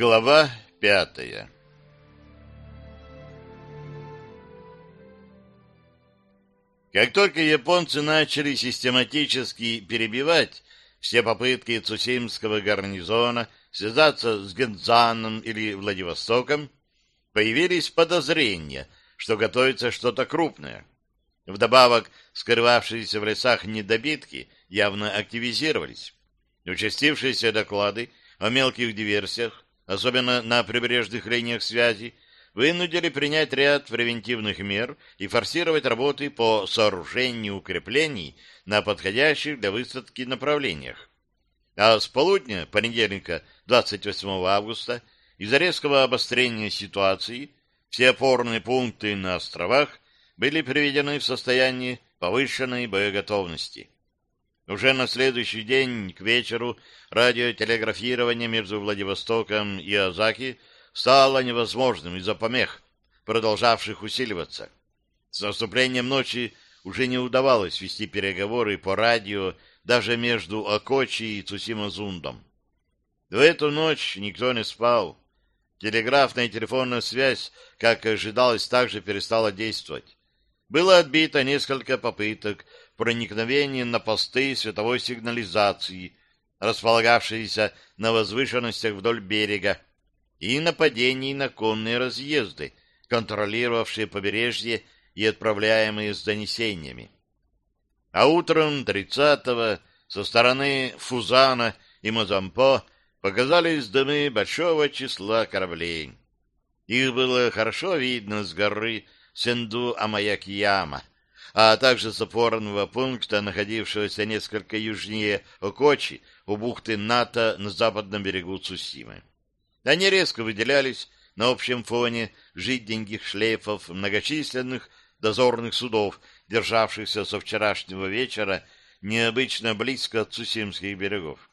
Глава пятая Как только японцы начали систематически перебивать все попытки Цусимского гарнизона связаться с Гензаном или Владивостоком, появились подозрения, что готовится что-то крупное. Вдобавок, скрывавшиеся в лесах недобитки явно активизировались. Участившиеся доклады о мелких диверсиях, особенно на прибрежных линиях связи, вынудили принять ряд превентивных мер и форсировать работы по сооружению укреплений на подходящих для высадки направлениях. А с полудня понедельника 28 августа из-за резкого обострения ситуации все опорные пункты на островах были приведены в состояние повышенной боеготовности. Уже на следующий день к вечеру радиотелеграфирование между Владивостоком и Азаки стало невозможным из-за помех, продолжавших усиливаться. С наступлением ночи уже не удавалось вести переговоры по радио даже между Акочи и Цусимазундом. В эту ночь никто не спал. Телеграфная и телефонная связь, как и ожидалось, также перестала действовать. Было отбито несколько попыток проникновения на посты световой сигнализации, располагавшиеся на возвышенностях вдоль берега, и нападений на конные разъезды, контролировавшие побережье и отправляемые с донесениями. А утром 30-го со стороны Фузана и Мозампо показались дымы большого числа кораблей. Их было хорошо видно с горы Сенду-Амаякияма, а также с пункта, находившегося несколько южнее Окочи, у бухты НАТО на западном берегу Цусимы. Они резко выделялись на общем фоне жиденьких шлейфов многочисленных дозорных судов, державшихся со вчерашнего вечера необычно близко от Цусимских берегов.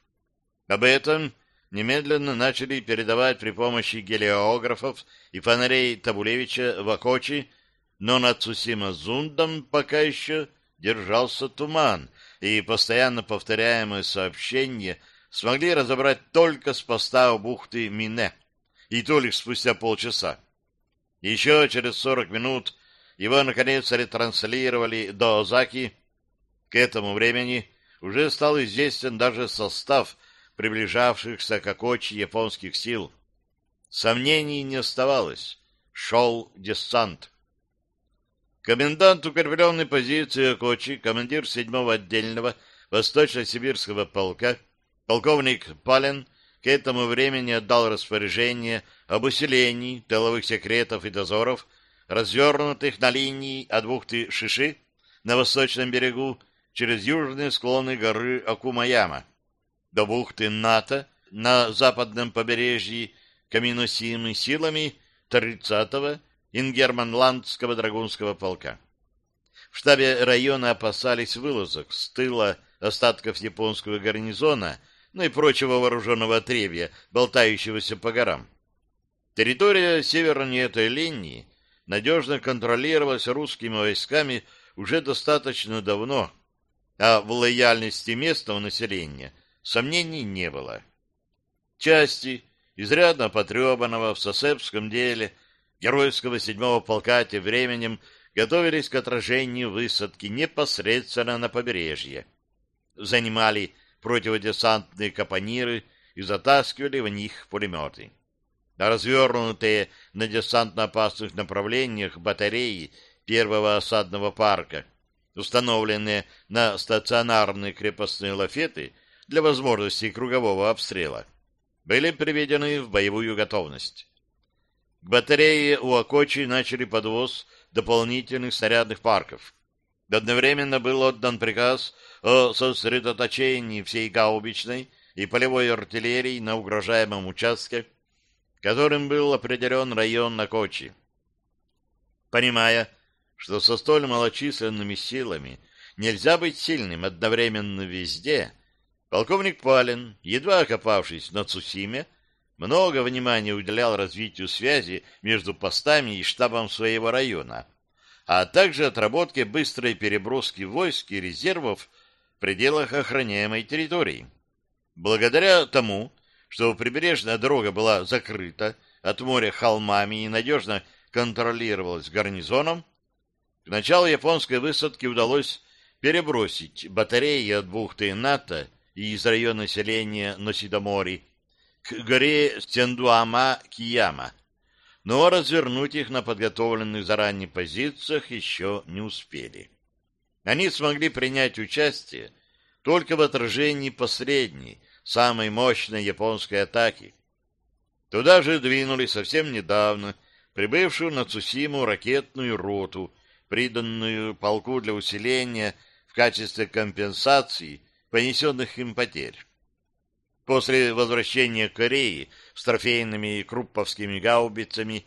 Об этом немедленно начали передавать при помощи гелиографов и фонарей Табулевича в Акочи но над Цусима-Зундом пока еще держался туман, и постоянно повторяемые сообщения смогли разобрать только с поста у бухты Мине, и то лишь спустя полчаса. Еще через сорок минут его, наконец, ретранслировали до Озаки. К этому времени уже стал известен даже состав приближавшихся к Акочи японских сил. Сомнений не оставалось. Шел десант. Комендант укрепленной позиции Окочи, командир 7-го отдельного Восточно-Сибирского полка, полковник Пален, к этому времени отдал распоряжение об усилении тыловых секретов и дозоров, развернутых на линии от бухты Шиши на восточном берегу через южные склоны горы Акумаяма до бухты НАТО на западном побережье Каминосимы силами 30-го Ингерманландского драгунского полка. В штабе района опасались вылазок с тыла остатков японского гарнизона, ну и прочего вооруженного отребья, болтающегося по горам. Территория севернее этой линии надежно контролировалась русскими войсками уже достаточно давно, а в лояльности местного населения сомнений не было. Части, изрядно потребанного в Сосепском деле, геройского седьмого полка тем временем готовились к отражению высадки непосредственно на побережье. Занимали противодесантные капониры и затаскивали в них пулеметы. А развернутые на десантно-опасных направлениях батареи первого осадного парка, установленные на стационарные крепостные лафеты для возможности кругового обстрела, были приведены в боевую готовность. К батарее у Акочи начали подвоз дополнительных снарядных парков. Одновременно был отдан приказ о сосредоточении всей гаубичной и полевой артиллерии на угрожаемом участке, которым был определен район Накочи. Понимая, что со столь малочисленными силами нельзя быть сильным одновременно везде, полковник Палин, едва окопавшись на Цусиме, много внимания уделял развитию связи между постами и штабом своего района, а также отработке быстрой переброски войск и резервов в пределах охраняемой территории. Благодаря тому что прибережная дорога была закрыта от моря холмами и надежно контролировалась гарнизоном, к началу японской высадки удалось перебросить батареи от бухты НАТО и из района селения Носидомори к горе Сендуама-Кияма, но развернуть их на подготовленных заранее позициях еще не успели. Они смогли принять участие только в отражении последней, самой мощной японской атаки. Туда же двинули совсем недавно прибывшую на Цусиму ракетную роту, приданную полку для усиления в качестве компенсации понесенных им потерь. После возвращения Кореи с трофейными крупповскими гаубицами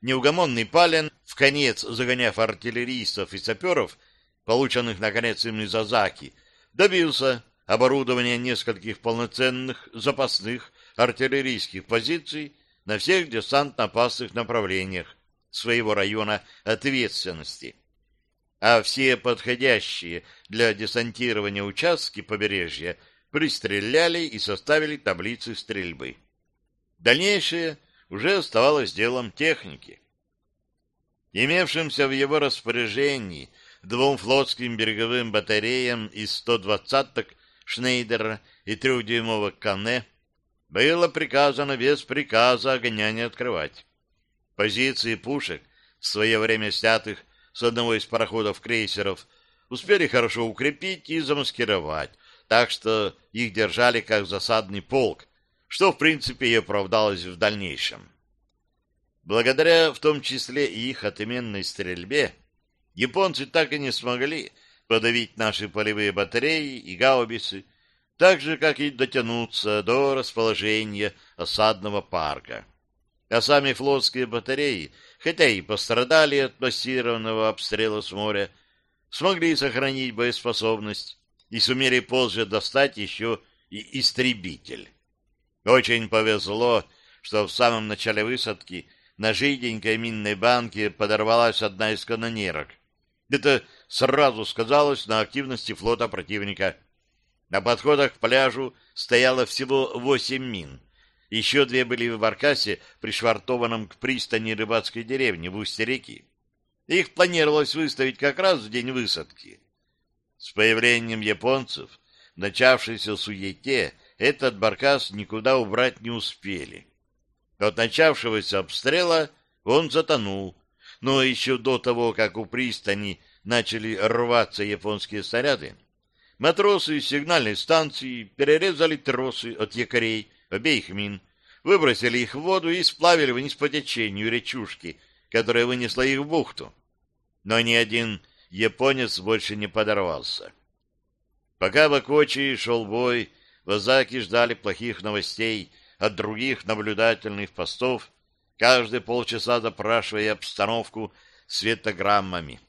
неугомонный Пален, в конец загоняв артиллеристов и саперов, полученных, наконец, им из Азаки, добился оборудования нескольких полноценных запасных артиллерийских позиций на всех десантно-опасных направлениях своего района ответственности. А все подходящие для десантирования участки побережья пристреляли и составили таблицы стрельбы. Дальнейшее уже оставалось делом техники. Имевшимся в его распоряжении двум флотским береговым батареям из 120-ок Шнейдера и трехдюймовок Кане было приказано без приказа огня не открывать. Позиции пушек, в свое время снятых с одного из пароходов-крейсеров, успели хорошо укрепить и замаскировать, так что их держали как засадный полк, что, в принципе, и оправдалось в дальнейшем. Благодаря в том числе и их отменной стрельбе, японцы так и не смогли подавить наши полевые батареи и гаубицы, так же, как и дотянуться до расположения осадного парка. А сами флотские батареи, хотя и пострадали от массированного обстрела с моря, смогли сохранить боеспособность и сумели позже достать еще и истребитель. Очень повезло, что в самом начале высадки на жиденькой минной банке подорвалась одна из канонерок. Это сразу сказалось на активности флота противника. На подходах к пляжу стояло всего восемь мин. Еще две были в баркасе, пришвартованном к пристани рыбацкой деревни в устье реки. Их планировалось выставить как раз в день высадки. С появлением японцев, начавшейся суете, этот баркас никуда убрать не успели. От начавшегося обстрела он затонул, но еще до того, как у пристани начали рваться японские снаряды, матросы из сигнальной станции перерезали тросы от якорей обеих мин, выбросили их в воду и сплавили вниз по течению речушки, которая вынесла их в бухту. Но ни один японец больше не подорвался. Пока в Акочи шел бой, в Азаке ждали плохих новостей от других наблюдательных постов, каждые полчаса запрашивая обстановку светограммами.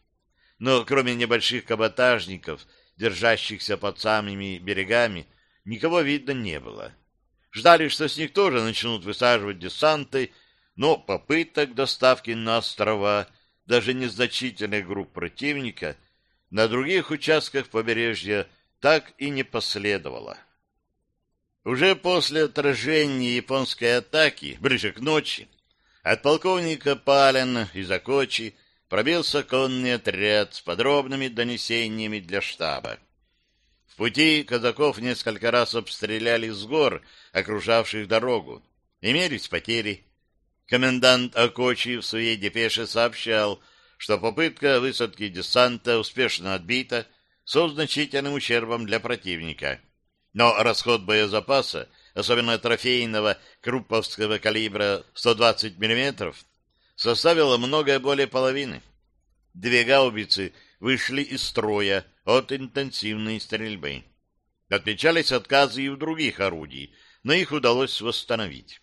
Но кроме небольших каботажников, держащихся под самыми берегами, никого видно не было. Ждали, что с них тоже начнут высаживать десанты, но попыток доставки на острова даже незначительных групп противника на других участках побережья так и не последовало. Уже после отражения японской атаки, ближе к ночи, от полковника Палена из Акочи пробился конный отряд с подробными донесениями для штаба. В пути казаков несколько раз обстреляли с гор, окружавших дорогу. Имелись потери. Комендант Акочи в своей депеше сообщал, что попытка высадки десанта успешно отбита со значительным ущербом для противника. Но расход боезапаса, особенно трофейного крупповского калибра 120 мм, составило многое более половины. Две гаубицы вышли из строя от интенсивной стрельбы. Отмечались отказы и у других орудий, но их удалось восстановить.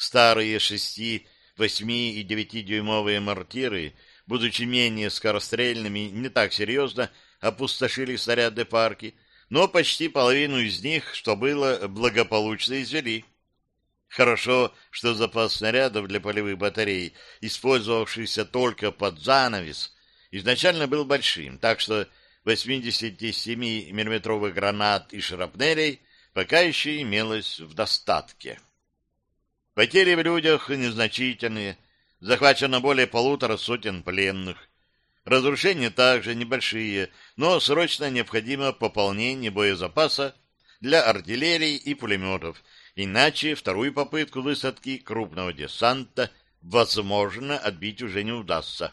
Старые шести, восьми и девятидюймовые мортиры, будучи менее скорострельными, не так серьезно опустошили снаряды парки, но почти половину из них, что было, благополучно извели. Хорошо, что запас снарядов для полевых батарей, использовавшийся только под занавес, изначально был большим, так что 87 миллиметровых гранат и шрапнелей пока еще имелось в достатке. Потери в людях незначительные, захвачено более полутора сотен пленных. Разрушения также небольшие, но срочно необходимо пополнение боезапаса для артиллерии и пулеметов, иначе вторую попытку высадки крупного десанта возможно отбить уже не удастся.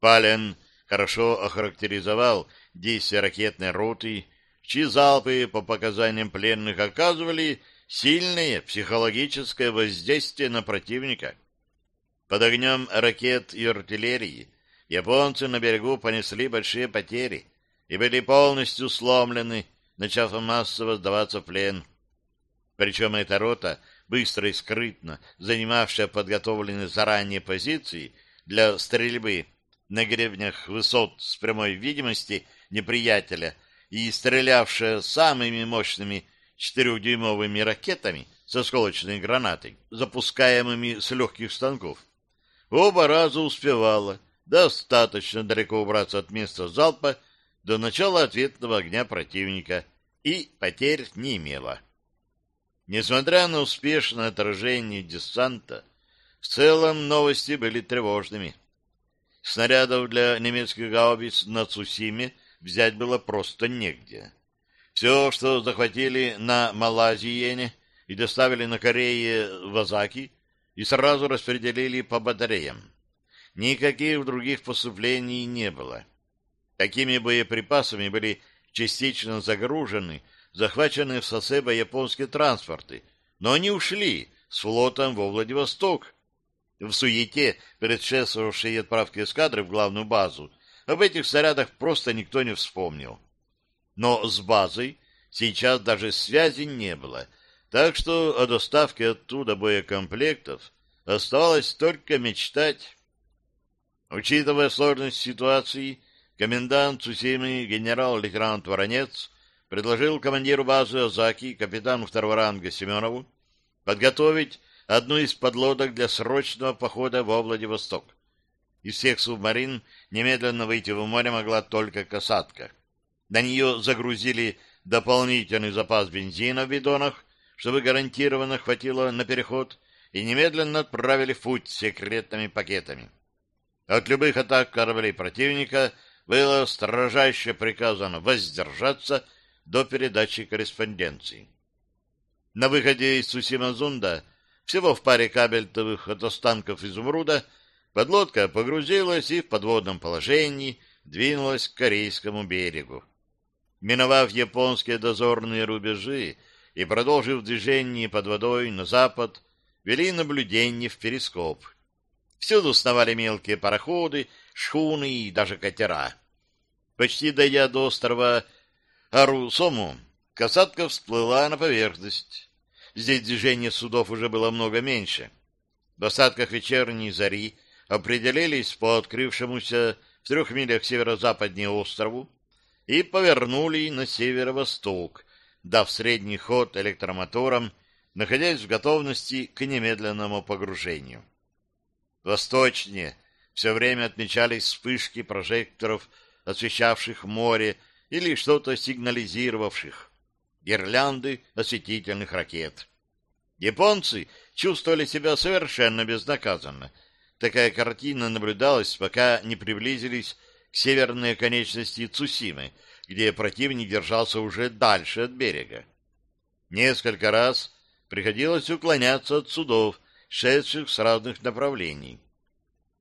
Пален хорошо охарактеризовал действия ракетной роты, чьи залпы, по показаниям пленных, оказывали сильное психологическое воздействие на противника. Под огнем ракет и артиллерии японцы на берегу понесли большие потери и были полностью сломлены, начав массово сдаваться в плен. Причем эта рота, быстро и скрытно занимавшая подготовленные заранее позиции для стрельбы на гребнях высот с прямой видимости неприятеля и стрелявшая самыми мощными четырехдюймовыми ракетами со сколочной гранатой, запускаемыми с легких станков. Оба раза успевала достаточно далеко убраться от места залпа до начала ответного огня противника и потерь не имела. Несмотря на успешное отражение десанта, в целом новости были тревожными. Снарядов для немецких гаубиц на Цусиме взять было просто негде. Все, что захватили на Малайзиене и доставили на Корее в Азаки, и сразу распределили по батареям. Никаких других поступлений не было. Такими боеприпасами были частично загружены захваченные в Сосебо японские транспорты, но они ушли с флотом во Владивосток. В суете, предшествовавшей отправке эскадры в главную базу, об этих снарядах просто никто не вспомнил. Но с базой сейчас даже связи не было, так что о доставке оттуда боекомплектов оставалось только мечтать. Учитывая сложность ситуации, комендант Цусимы генерал-лейтенант Воронец предложил командиру базы Озаки, капитану второго ранга Семенову, подготовить одну из подлодок для срочного похода во Владивосток. Из всех субмарин немедленно выйти в море могла только касатка. На нее загрузили дополнительный запас бензина в бидонах, чтобы гарантированно хватило на переход, и немедленно отправили в путь секретными пакетами. От любых атак кораблей противника было строжайше приказано воздержаться до передачи корреспонденции. На выходе из Сусимазунда, всего в паре кабельтовых от останков изумруда, подлодка погрузилась и в подводном положении двинулась к корейскому берегу. Миновав японские дозорные рубежи и продолжив движение под водой на запад, вели наблюдение в перископ. Всюду сновали мелкие пароходы, шхуны и даже катера. Почти дойдя до острова Арусому, касатка всплыла на поверхность. Здесь движение судов уже было много меньше. В осадках вечерней зари определились по открывшемуся в трех милях северо-западнее острову, и повернули на северо-восток, дав средний ход электромоторам, находясь в готовности к немедленному погружению. Восточнее все время отмечались вспышки прожекторов, освещавших море или что-то сигнализировавших, гирлянды осветительных ракет. Японцы чувствовали себя совершенно безнаказанно. Такая картина наблюдалась, пока не приблизились к северной конечности Цусимы, где противник держался уже дальше от берега. Несколько раз приходилось уклоняться от судов, шедших с разных направлений.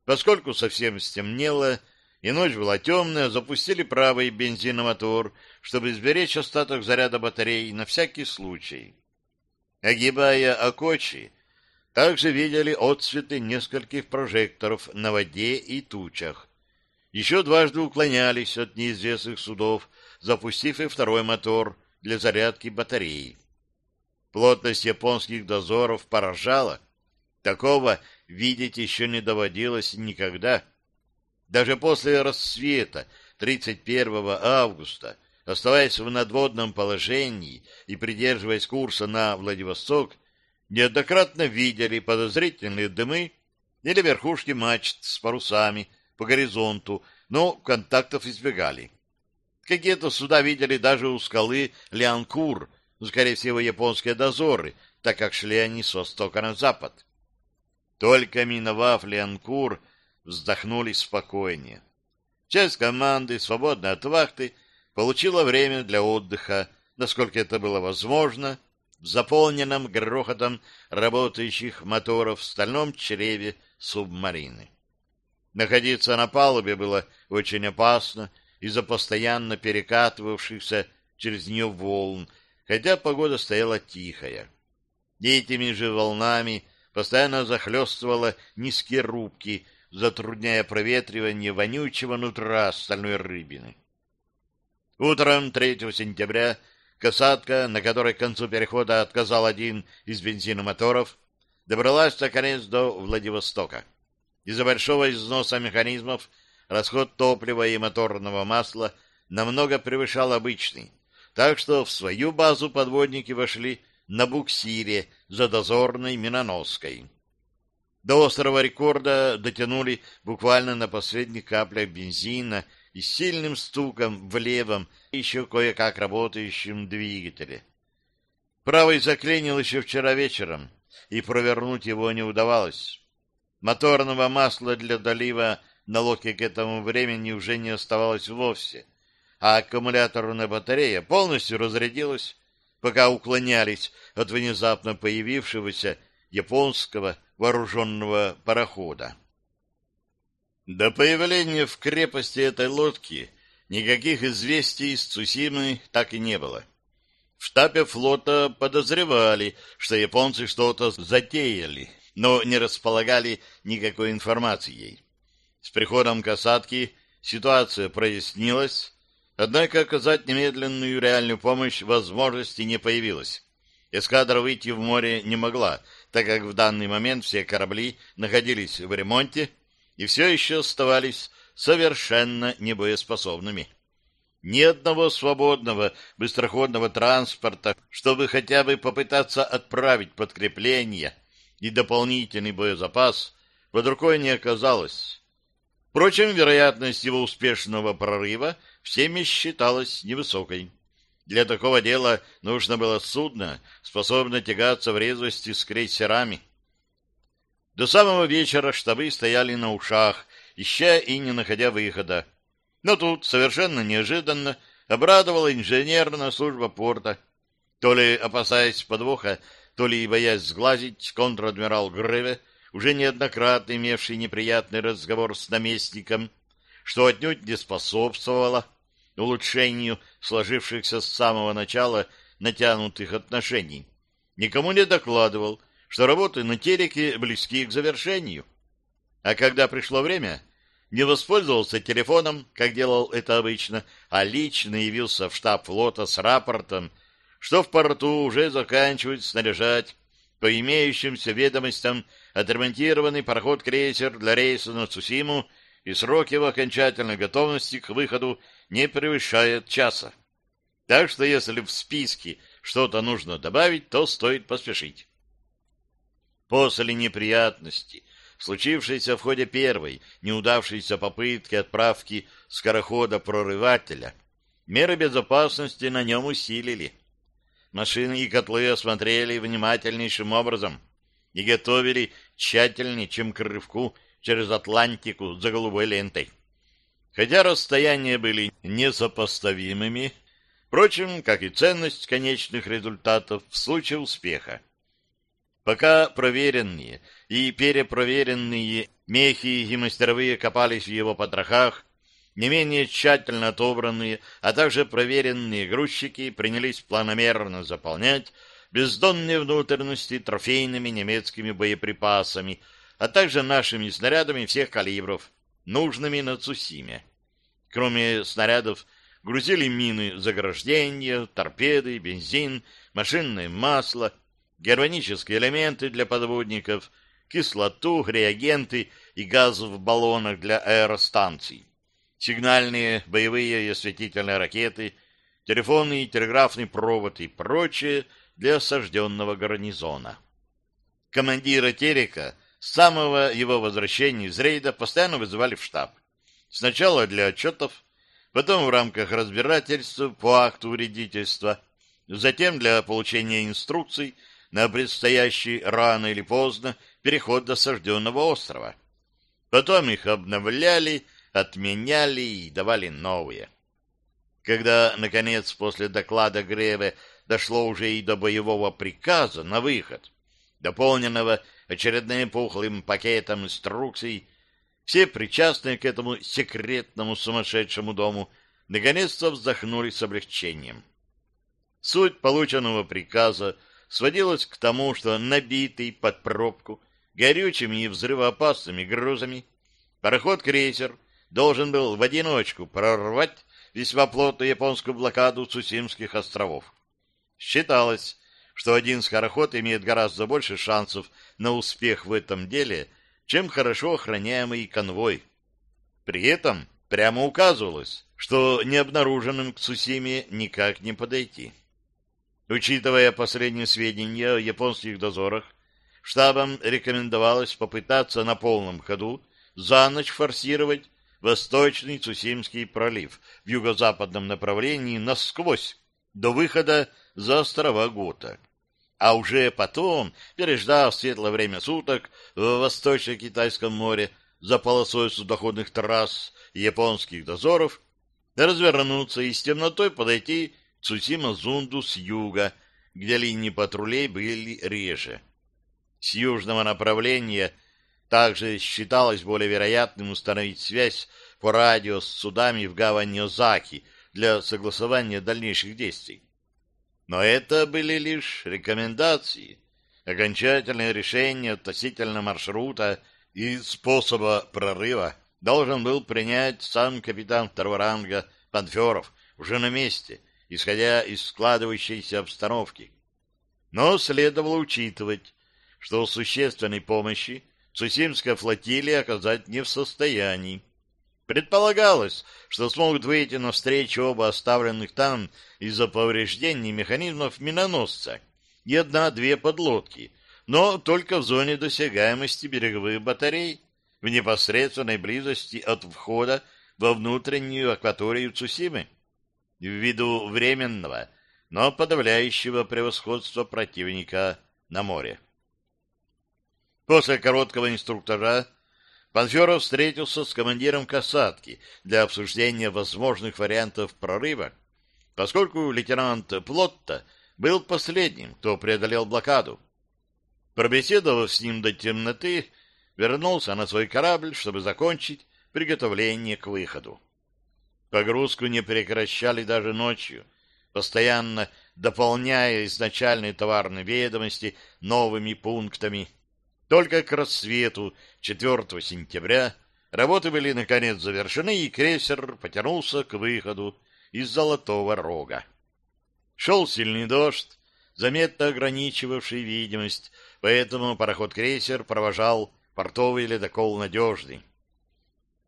Поскольку совсем стемнело и ночь была темная, запустили правый бензиномотор, чтобы сберечь остаток заряда батареи на всякий случай. Огибая Окочи, также видели отсветы нескольких прожекторов на воде и тучах. Еще дважды уклонялись от неизвестных судов, запустив и второй мотор для зарядки батареи. Плотность японских дозоров поражала. Такого видеть еще не доводилось никогда. Даже после рассвета 31 августа, оставаясь в надводном положении и придерживаясь курса на Владивосток, неоднократно видели подозрительные дымы или верхушки мачт с парусами, по горизонту, но контактов избегали. Какие-то суда видели даже у скалы Лианкур, скорее всего, японские дозоры, так как шли они с востока на запад. Только миновав Лианкур, вздохнули спокойнее. Часть команды, свободной от вахты, получила время для отдыха, насколько это было возможно, в заполненном грохотом работающих моторов в стальном чреве субмарины. Находиться на палубе было очень опасно из-за постоянно перекатывавшихся через нее волн, хотя погода стояла тихая. Этими же волнами постоянно захлестывала низкие рубки, затрудняя проветривание вонючего нутра стальной рыбины. Утром 3 сентября касатка, на которой к концу перехода отказал один из бензиномоторов, добралась наконец до Владивостока. Из-за большого износа механизмов расход топлива и моторного масла намного превышал обычный, так что в свою базу подводники вошли на буксире за дозорной миноноской. До острова рекорда дотянули буквально на последних каплях бензина и сильным стуком в левом, еще кое-как работающем двигателе. Правый заклинил еще вчера вечером, и провернуть его не удавалось. Моторного масла для долива на лодке к этому времени уже не оставалось вовсе, а аккумуляторная батарея полностью разрядилась, пока уклонялись от внезапно появившегося японского вооруженного парохода. До появления в крепости этой лодки никаких известий из Цусимы так и не было. В штабе флота подозревали, что японцы что-то затеяли, но не располагали никакой информацией. С приходом касатки ситуация прояснилась, однако оказать немедленную реальную помощь возможности не появилось. Эскадра выйти в море не могла, так как в данный момент все корабли находились в ремонте и все еще оставались совершенно небоеспособными. Ни одного свободного быстроходного транспорта, чтобы хотя бы попытаться отправить подкрепление и дополнительный боезапас, под рукой не оказалось. Впрочем, вероятность его успешного прорыва всеми считалась невысокой. Для такого дела нужно было судно, способное тягаться в резвости с крейсерами. До самого вечера штабы стояли на ушах, ища и не находя выхода. Но тут, совершенно неожиданно, обрадовала инженерная служба порта. То ли опасаясь подвоха, то ли боясь сглазить, контр-адмирал Греве, уже неоднократно имевший неприятный разговор с наместником, что отнюдь не способствовало улучшению сложившихся с самого начала натянутых отношений. Никому не докладывал, что работы на телеке близки к завершению. А когда пришло время, не воспользовался телефоном, как делал это обычно, а лично явился в штаб флота с рапортом, что в порту уже заканчивают снаряжать по имеющимся ведомостям отремонтированный пароход-крейсер для рейса на Цусиму и срок его окончательной готовности к выходу не превышает часа. Так что если в списке что-то нужно добавить, то стоит поспешить. После неприятности, случившейся в ходе первой неудавшейся попытки отправки скорохода-прорывателя, меры безопасности на нем усилили. Машины и котлы осмотрели внимательнейшим образом и готовили тщательнее, чем к рывку через Атлантику за голубой лентой. Хотя расстояния были несопоставимыми, впрочем, как и ценность конечных результатов в случае успеха. Пока проверенные и перепроверенные мехи и мастеровые копались в его потрохах, не менее тщательно отобранные, а также проверенные грузчики принялись планомерно заполнять бездонные внутренности трофейными немецкими боеприпасами, а также нашими снарядами всех калибров, нужными на Цусиме. Кроме снарядов, грузили мины заграждения, торпеды, бензин, машинное масло, германические элементы для подводников, кислоту, реагенты и газ в баллонах для аэростанций, сигнальные, боевые и осветительные ракеты, телефонный и телеграфный провод и прочее для осажденного гарнизона. Командира Терека с самого его возвращения из рейда постоянно вызывали в штаб. Сначала для отчетов, потом в рамках разбирательств по акту вредительства, затем для получения инструкций на предстоящий рано или поздно переход до сожденного острова. Потом их обновляли, отменяли и давали новые. Когда, наконец, после доклада Греве дошло уже и до боевого приказа на выход, дополненного очередным пухлым пакетом инструкций, все причастные к этому секретному сумасшедшему дому наконец-то вздохнули с облегчением. Суть полученного приказа сводилась к тому, что набитый под пробку горючими и взрывоопасными грузами пароход-крейсер должен был в одиночку прорвать весьма плотную японскую блокаду Цусимских островов. Считалось, что один скороход имеет гораздо больше шансов на успех в этом деле, чем хорошо охраняемый конвой. При этом прямо указывалось, что необнаруженным к Цусиме никак не подойти. Учитывая последние сведения о японских дозорах, штабам рекомендовалось попытаться на полном ходу за ночь форсировать Восточный Цусимский пролив в юго-западном направлении насквозь до выхода за острова Гута. А уже потом, переждав светлое время суток в Восточно-Китайском море за полосой судоходных трасс и японских дозоров, развернуться и с темнотой подойти к Цусима-Зунду с юга, где линии патрулей были реже. С южного направления также считалось более вероятным установить связь по радио с судами в гавани Озаки для согласования дальнейших действий. Но это были лишь рекомендации. Окончательное решение относительно маршрута и способа прорыва должен был принять сам капитан второго ранга Панферов уже на месте, исходя из складывающейся обстановки. Но следовало учитывать, что существенной помощи Цусимская флотилия оказать не в состоянии. Предполагалось, что смогут выйти навстречу оба оставленных там из-за повреждений механизмов миноносца и одна-две подлодки, но только в зоне досягаемости береговых батарей, в непосредственной близости от входа во внутреннюю акваторию Цусимы, ввиду временного, но подавляющего превосходства противника на море. После короткого инструктажа Панферов встретился с командиром касатки для обсуждения возможных вариантов прорыва, поскольку лейтенант Плотта был последним, кто преодолел блокаду. Пробеседовав с ним до темноты, вернулся на свой корабль, чтобы закончить приготовление к выходу. Погрузку не прекращали даже ночью, постоянно дополняя изначальные товарные ведомости новыми пунктами только к рассвету 4 сентября работы были наконец завершены, и крейсер потянулся к выходу из Золотого Рога. Шел сильный дождь, заметно ограничивавший видимость, поэтому пароход-крейсер провожал портовый ледокол «Надежный».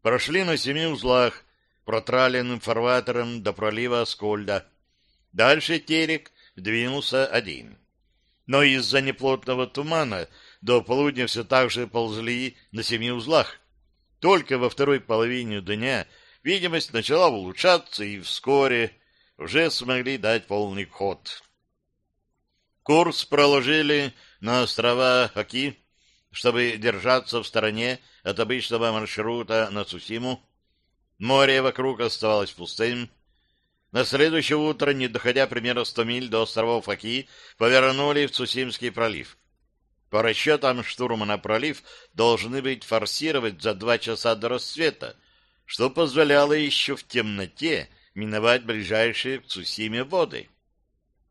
Прошли на семи узлах, протраленным фарватером до пролива Аскольда. Дальше терек двинулся один. Но из-за неплотного тумана до полудня все так же ползли на семи узлах. Только во второй половине дня видимость начала улучшаться, и вскоре уже смогли дать полный ход. Курс проложили на острова Хаки, чтобы держаться в стороне от обычного маршрута на Цусиму. Море вокруг оставалось пустым. На следующее утро, не доходя примерно 100 миль до островов Хаки, повернули в Цусимский пролив. По расчетам штурмана пролив должны быть форсировать за два часа до рассвета, что позволяло еще в темноте миновать ближайшие к Цусиме воды.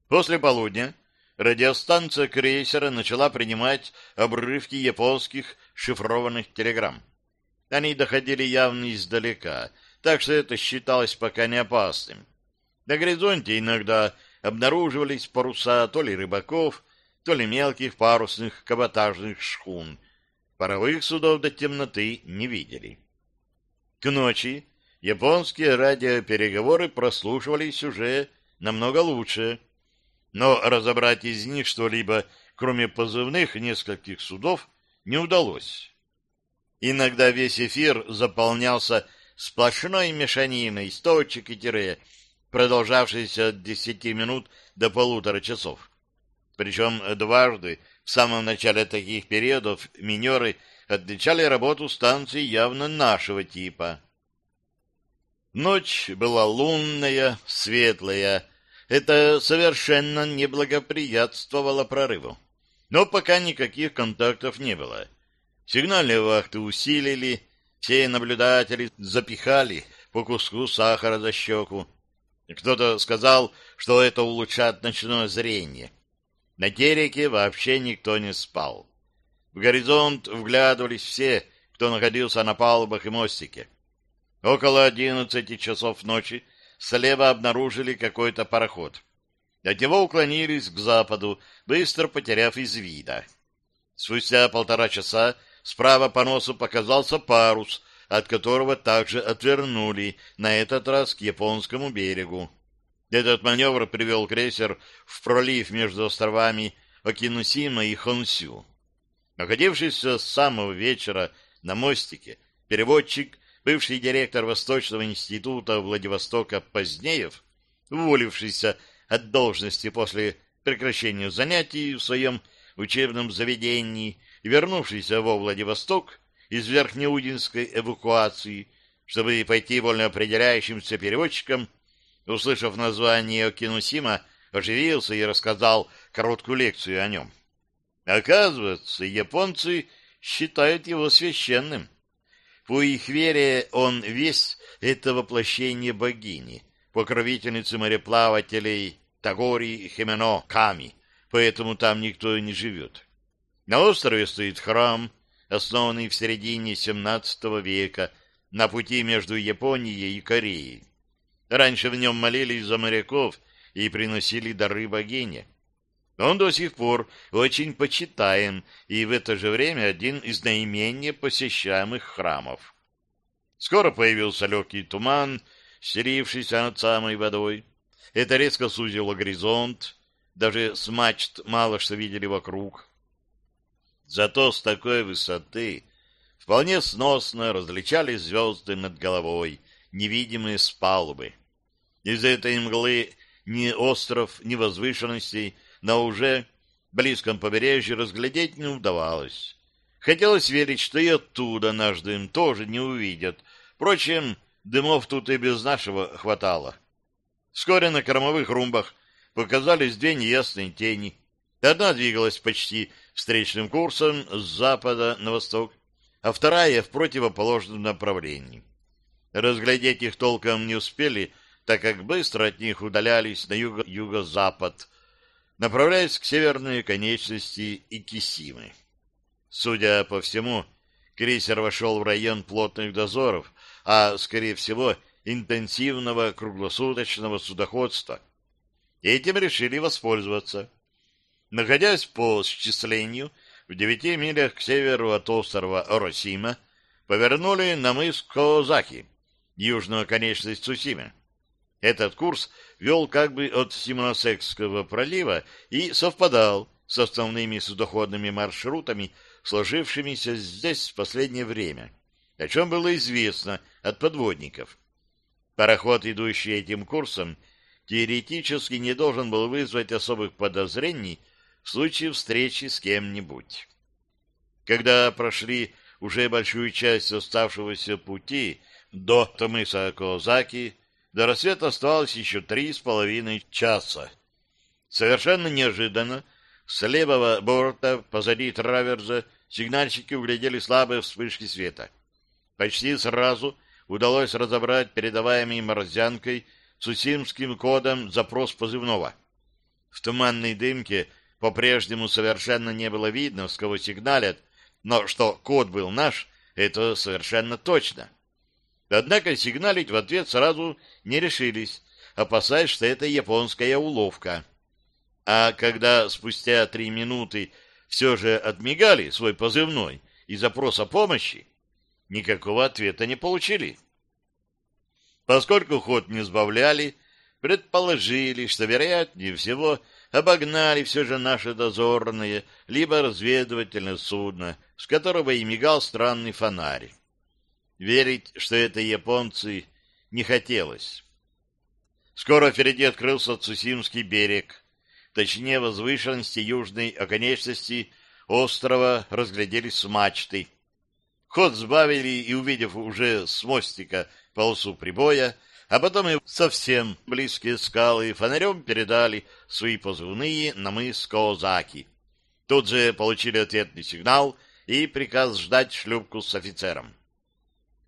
После полудня радиостанция крейсера начала принимать обрывки японских шифрованных телеграмм. Они доходили явно издалека, так что это считалось пока не опасным. На горизонте иногда обнаруживались паруса то ли рыбаков, то ли мелких парусных каботажных шхун. Паровых судов до темноты не видели. К ночи японские радиопереговоры прослушивались уже намного лучше, но разобрать из них что-либо, кроме позывных нескольких судов, не удалось. Иногда весь эфир заполнялся сплошной мешаниной из точек и тире, продолжавшийся от десяти минут до полутора часов. Причем дважды в самом начале таких периодов минеры отличали работу станции явно нашего типа. Ночь была лунная, светлая. Это совершенно не благоприятствовало прорыву. Но пока никаких контактов не было. Сигнальные вахты усилили, все наблюдатели запихали по куску сахара за щеку. Кто-то сказал, что это улучшает ночное зрение. На тереке вообще никто не спал. В горизонт вглядывались все, кто находился на палубах и мостике. Около одиннадцати часов ночи слева обнаружили какой-то пароход. От него уклонились к западу, быстро потеряв из вида. Спустя полтора часа справа по носу показался парус, от которого также отвернули, на этот раз к японскому берегу. Этот маневр привел крейсер в пролив между островами Окинусима и Хонсю. Находившийся с самого вечера на мостике, переводчик, бывший директор Восточного института Владивостока Позднеев, уволившийся от должности после прекращения занятий в своем учебном заведении и вернувшийся во Владивосток из Верхнеудинской эвакуации, чтобы пойти вольноопределяющимся переводчиком, услышав название Окинусима, оживился и рассказал короткую лекцию о нем. Оказывается, японцы считают его священным. По их вере он весь это воплощение богини, покровительницы мореплавателей Тагори Химено Ками, поэтому там никто не живет. На острове стоит храм, основанный в середине XVII века на пути между Японией и Кореей. Раньше в нем молились за моряков и приносили дары богине. Он до сих пор очень почитаем и в это же время один из наименее посещаемых храмов. Скоро появился легкий туман, стелившийся над самой водой. Это резко сузило горизонт, даже с мачт мало что видели вокруг. Зато с такой высоты вполне сносно различались звезды над головой, невидимые с палубы. Из этой мглы ни остров, ни возвышенностей на уже близком побережье разглядеть не удавалось. Хотелось верить, что и оттуда наш дым тоже не увидят. Впрочем, дымов тут и без нашего хватало. Вскоре на кормовых румбах показались две неясные тени. Одна двигалась почти встречным курсом с запада на восток, а вторая в противоположном направлении. Разглядеть их толком не успели, так как быстро от них удалялись на юго-юго-запад, направляясь к северной конечности Икисимы. Судя по всему, крейсер вошел в район плотных дозоров, а, скорее всего, интенсивного круглосуточного судоходства. Этим решили воспользоваться. Находясь по счислению в девяти милях к северу от острова Оросима, повернули на мыс Коозаки, южную конечность Цусимы. Этот курс вел как бы от Симоносекского пролива и совпадал с основными судоходными маршрутами, сложившимися здесь в последнее время, о чем было известно от подводников. Пароход, идущий этим курсом, теоретически не должен был вызвать особых подозрений в случае встречи с кем-нибудь. Когда прошли уже большую часть оставшегося пути до Томыса Козаки, до рассвета оставалось еще три с половиной часа. Совершенно неожиданно с левого борта позади траверза сигнальщики углядели слабые вспышки света. Почти сразу удалось разобрать передаваемый морозянкой цусимским кодом запрос позывного. В туманной дымке по-прежнему совершенно не было видно, с кого сигналят, но что код был наш, это совершенно точно. Однако сигналить в ответ сразу не решились, опасаясь, что это японская уловка. А когда спустя три минуты все же отмигали свой позывной и запрос о помощи, никакого ответа не получили. Поскольку ход не сбавляли, предположили, что, вероятнее всего, обогнали все же наше дозорное, либо разведывательное судно, с которого и мигал странный фонарь. Верить, что это японцы, не хотелось. Скоро впереди открылся Цусимский берег. Точнее, возвышенности южной оконечности острова разгляделись с мачты. Ход сбавили и, увидев уже с мостика полосу прибоя, а потом и совсем близкие скалы, фонарем передали свои позывные на мыс Коозаки. Тут же получили ответный сигнал и приказ ждать шлюпку с офицером.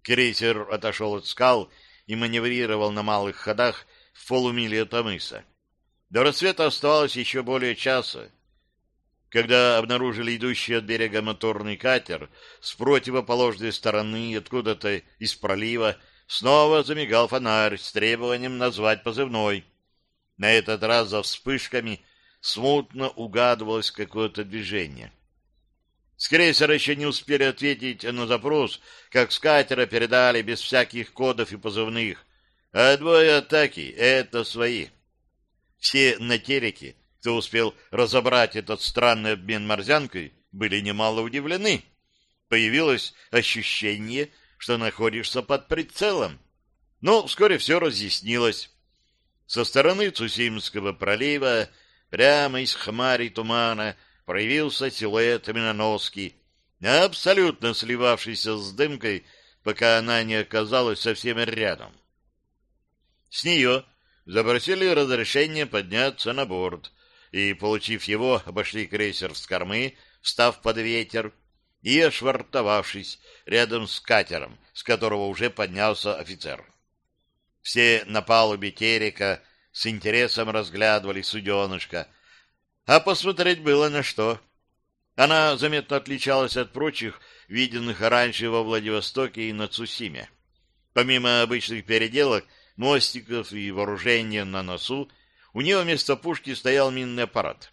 Крейсер отошел от скал и маневрировал на малых ходах в полумиле от мыса. До рассвета оставалось еще более часа. Когда обнаружили идущий от берега моторный катер, с противоположной стороны, откуда-то из пролива, снова замигал фонарь с требованием назвать позывной. На этот раз за вспышками смутно угадывалось какое-то движение. С крейсера еще не успели ответить на запрос, как с катера передали без всяких кодов и позывных. А двое атаки — это свои. Все на телеке, кто успел разобрать этот странный обмен морзянкой, были немало удивлены. Появилось ощущение, что находишься под прицелом. Но вскоре все разъяснилось. Со стороны Цусимского пролива, прямо из хмари тумана, проявился силуэт миноноски, абсолютно сливавшийся с дымкой, пока она не оказалась совсем рядом. С нее запросили разрешение подняться на борт, и, получив его, обошли крейсер с кормы, встав под ветер и ошвартовавшись рядом с катером, с которого уже поднялся офицер. Все на палубе терека с интересом разглядывали суденышко, а посмотреть было на что. Она заметно отличалась от прочих, виденных раньше во Владивостоке и на Цусиме. Помимо обычных переделок, мостиков и вооружения на носу, у нее вместо пушки стоял минный аппарат.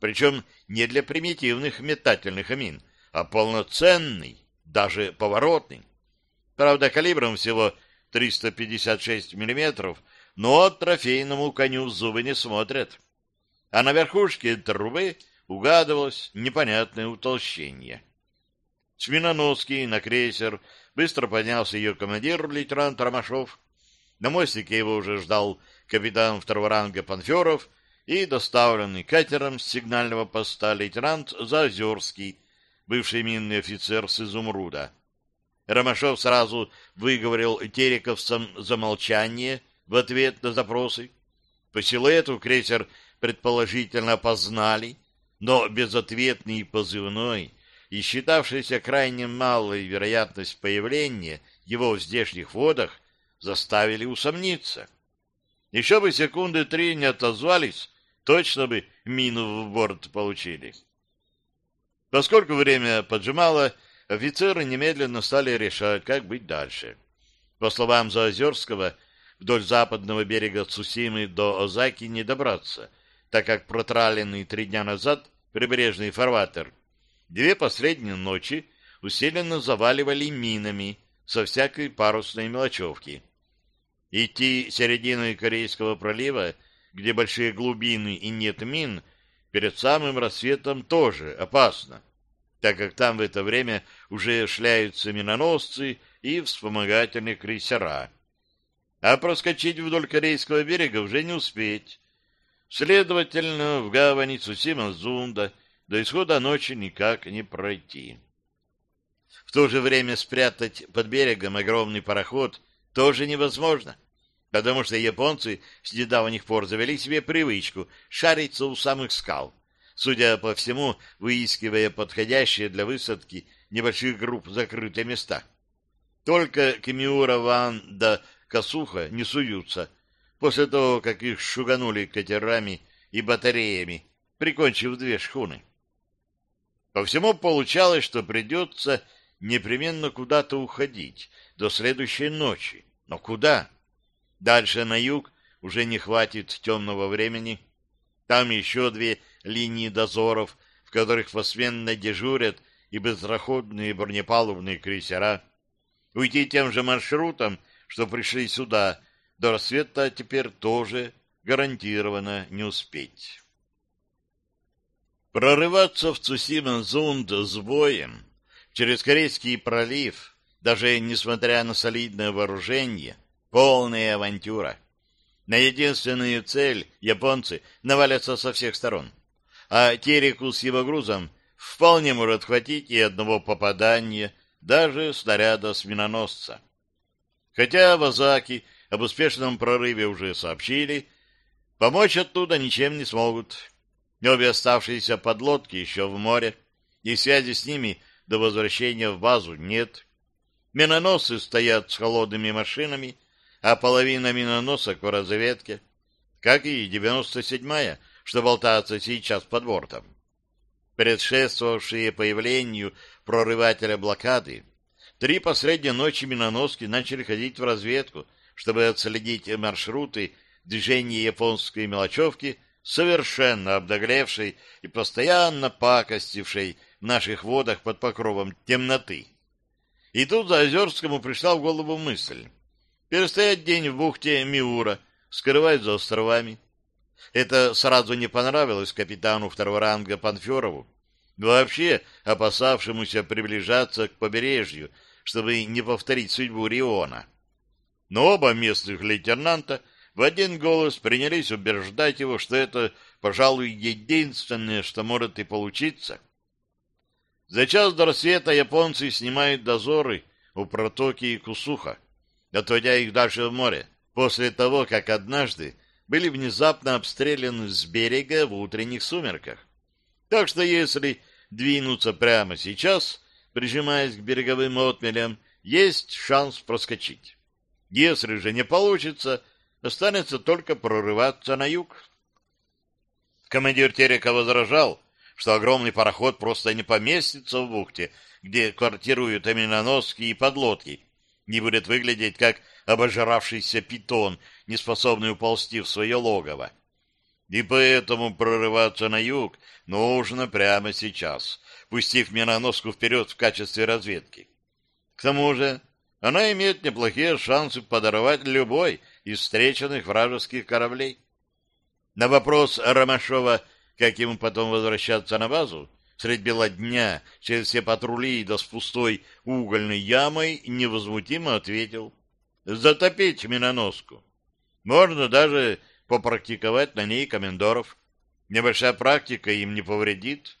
Причем не для примитивных метательных мин, а полноценный, даже поворотный. Правда, калибром всего 356 миллиметров, но трофейному коню зубы не смотрят а на верхушке трубы угадывалось непонятное утолщение. С миноноски на крейсер быстро поднялся ее командир, лейтенант Ромашов. На мостике его уже ждал капитан второго ранга Панферов и доставленный катером с сигнального поста лейтенант Заозерский, бывший минный офицер с изумруда. Ромашов сразу выговорил терековцам замолчание в ответ на запросы. По силуэту крейсер предположительно опознали, но безответный позывной и считавшаяся крайне малой вероятность появления его в здешних водах заставили усомниться. Еще бы секунды три не отозвались, точно бы мину в борт получили. Поскольку время поджимало, офицеры немедленно стали решать, как быть дальше. По словам Заозерского, вдоль западного берега Цусимы до Озаки не добраться, так как протраленный три дня назад прибрежный фарватер две последние ночи усиленно заваливали минами со всякой парусной мелочевки. Идти серединой Корейского пролива, где большие глубины и нет мин, перед самым рассветом тоже опасно, так как там в это время уже шляются миноносцы и вспомогательные крейсера. А проскочить вдоль Корейского берега уже не успеть, Следовательно, в гавани Цусима-Зунда до исхода ночи никак не пройти. В то же время спрятать под берегом огромный пароход тоже невозможно, потому что японцы с недавних пор завели себе привычку шариться у самых скал, судя по всему, выискивая подходящие для высадки небольших групп закрытые места. Только Кимиура Ван да Касуха не суются, после того, как их шуганули катерами и батареями, прикончив две шхуны. По всему получалось, что придется непременно куда-то уходить до следующей ночи. Но куда? Дальше на юг уже не хватит темного времени. Там еще две линии дозоров, в которых посменно дежурят и быстроходные бронепалубные крейсера. Уйти тем же маршрутом, что пришли сюда, до рассвета теперь тоже гарантированно не успеть. Прорываться в Цусима-Зунд с боем через Корейский пролив, даже несмотря на солидное вооружение, полная авантюра. На единственную цель японцы навалятся со всех сторон, а Тереку с его грузом вполне может хватить и одного попадания, даже снаряда с миноносца. Хотя в Азаки об успешном прорыве уже сообщили, помочь оттуда ничем не смогут. Обе оставшиеся подлодки еще в море, и связи с ними до возвращения в базу нет. Миноносы стоят с холодными машинами, а половина миноносок в разведке, как и 97-я, что болтается сейчас под бортом. Предшествовавшие появлению прорывателя блокады, три последние ночи миноноски начали ходить в разведку, чтобы отследить маршруты движения японской мелочевки, совершенно обнаглевшей и постоянно пакостившей в наших водах под покровом темноты. И тут Заозерскому пришла в голову мысль. Перестоять день в бухте Миура, скрывать за островами. Это сразу не понравилось капитану второго ранга Панферову, вообще опасавшемуся приближаться к побережью, чтобы не повторить судьбу Риона. Но оба местных лейтенанта в один голос принялись убеждать его, что это, пожалуй, единственное, что может и получиться. За час до рассвета японцы снимают дозоры у протоки Кусуха, отводя их дальше в море, после того, как однажды были внезапно обстреляны с берега в утренних сумерках. Так что если двинуться прямо сейчас, прижимаясь к береговым отмелям, есть шанс проскочить. Если же не получится, останется только прорываться на юг. Командир Терека возражал, что огромный пароход просто не поместится в бухте, где квартируют миноноски и подлодки, не будет выглядеть как обожравшийся питон, не способный уползти в свое логово. И поэтому прорываться на юг нужно прямо сейчас, пустив миноноску вперед в качестве разведки. К тому же она имеет неплохие шансы подорвать любой из встреченных вражеских кораблей. На вопрос Ромашова, как ему потом возвращаться на базу, средь бела дня, через все патрули да с пустой угольной ямой, невозмутимо ответил. Затопить миноноску. Можно даже попрактиковать на ней комендоров. Небольшая практика им не повредит.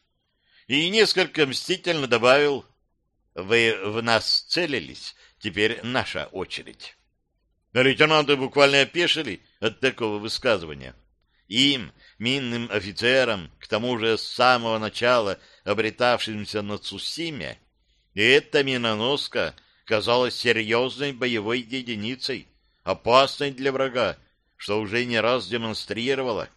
И несколько мстительно добавил, «Вы в нас целились, теперь наша очередь». Лейтенанты буквально опешили от такого высказывания. Им, минным офицерам, к тому же с самого начала обретавшимся на Цусиме, эта миноноска казалась серьезной боевой единицей, опасной для врага, что уже не раз демонстрировала.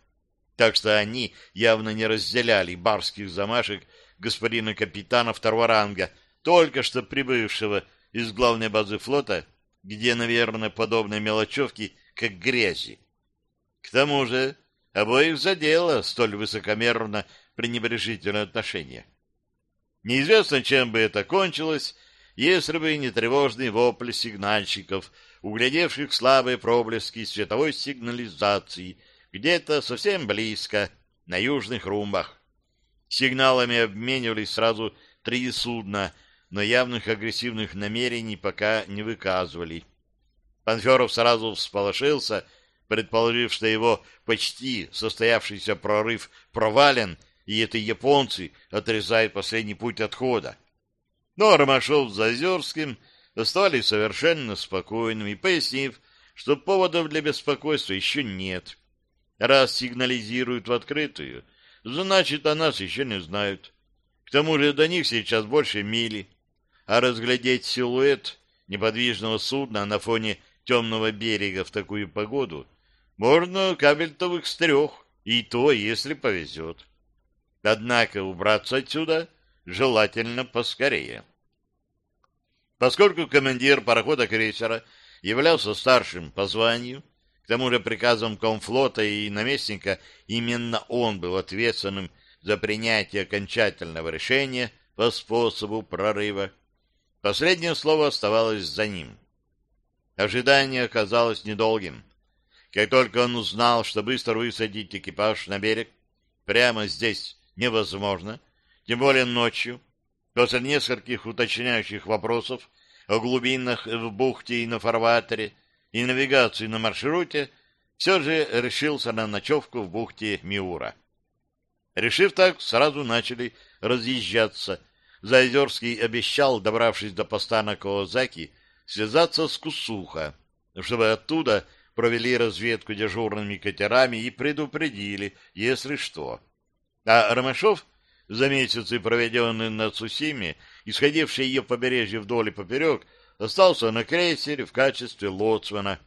Так что они явно не разделяли барских замашек господина капитана второго ранга, только что прибывшего из главной базы флота, где, наверное, подобные мелочевки, как грязи. К тому же обоих задело столь высокомерно пренебрежительное отношение. Неизвестно, чем бы это кончилось, если бы не тревожный вопль сигнальщиков, углядевших слабые проблески световой сигнализации где-то совсем близко, на южных румбах. Сигналами обменивались сразу три судна, но явных агрессивных намерений пока не выказывали. Панферов сразу всполошился, предположив, что его почти состоявшийся прорыв провален, и это японцы отрезают последний путь отхода. Но Ромашов с Зазерским оставались совершенно спокойными, пояснив, что поводов для беспокойства еще нет. Раз сигнализируют в открытую, значит, о нас еще не знают. К тому же до них сейчас больше мили, а разглядеть силуэт неподвижного судна на фоне темного берега в такую погоду можно кабельтовых с трех, и то, если повезет. Однако убраться отсюда желательно поскорее. Поскольку командир парохода-крейсера являлся старшим по званию, к тому же приказом комфлота и наместника именно он был ответственным за принятие окончательного решения по способу прорыва. Последнее слово оставалось за ним. Ожидание оказалось недолгим. Как только он узнал, что быстро высадить экипаж на берег, прямо здесь невозможно, тем более ночью, после нескольких уточняющих вопросов о глубинах в бухте и на фарватере и навигации на маршруте, все же решился на ночевку в бухте Миура. Решив так, сразу начали разъезжаться. Заозерский обещал, добравшись до поста на Коозаки, связаться с Кусуха, чтобы оттуда провели разведку дежурными катерами и предупредили, если что. А Ромашов, за месяцы, проведенные на Цусиме, исходивший ее побережье вдоль и поперек, остался на крейсере в качестве лоцмана,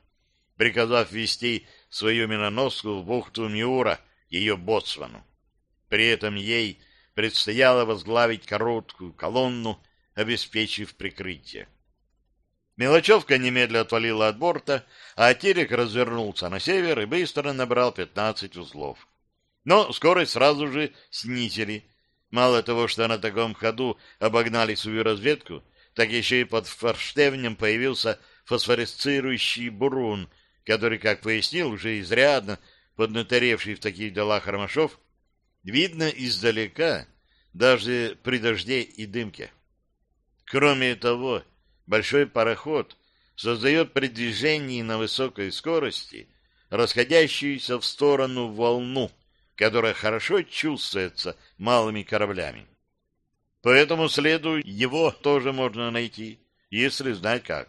приказав вести свою миноноску в бухту Миура, ее боцману. При этом ей предстояло возглавить короткую колонну, обеспечив прикрытие. Мелочевка немедля отвалила от борта, а Терек развернулся на север и быстро набрал 15 узлов. Но скорость сразу же снизили. Мало того, что на таком ходу обогнали свою разведку, так еще и под форштевнем появился фосфоресцирующий бурун, который, как пояснил уже изрядно поднаторевший в таких делах Ромашов, видно издалека, даже при дожде и дымке. Кроме того, большой пароход создает при движении на высокой скорости расходящуюся в сторону волну, которая хорошо чувствуется малыми кораблями. Поэтому следу его тоже можно найти, если знать как.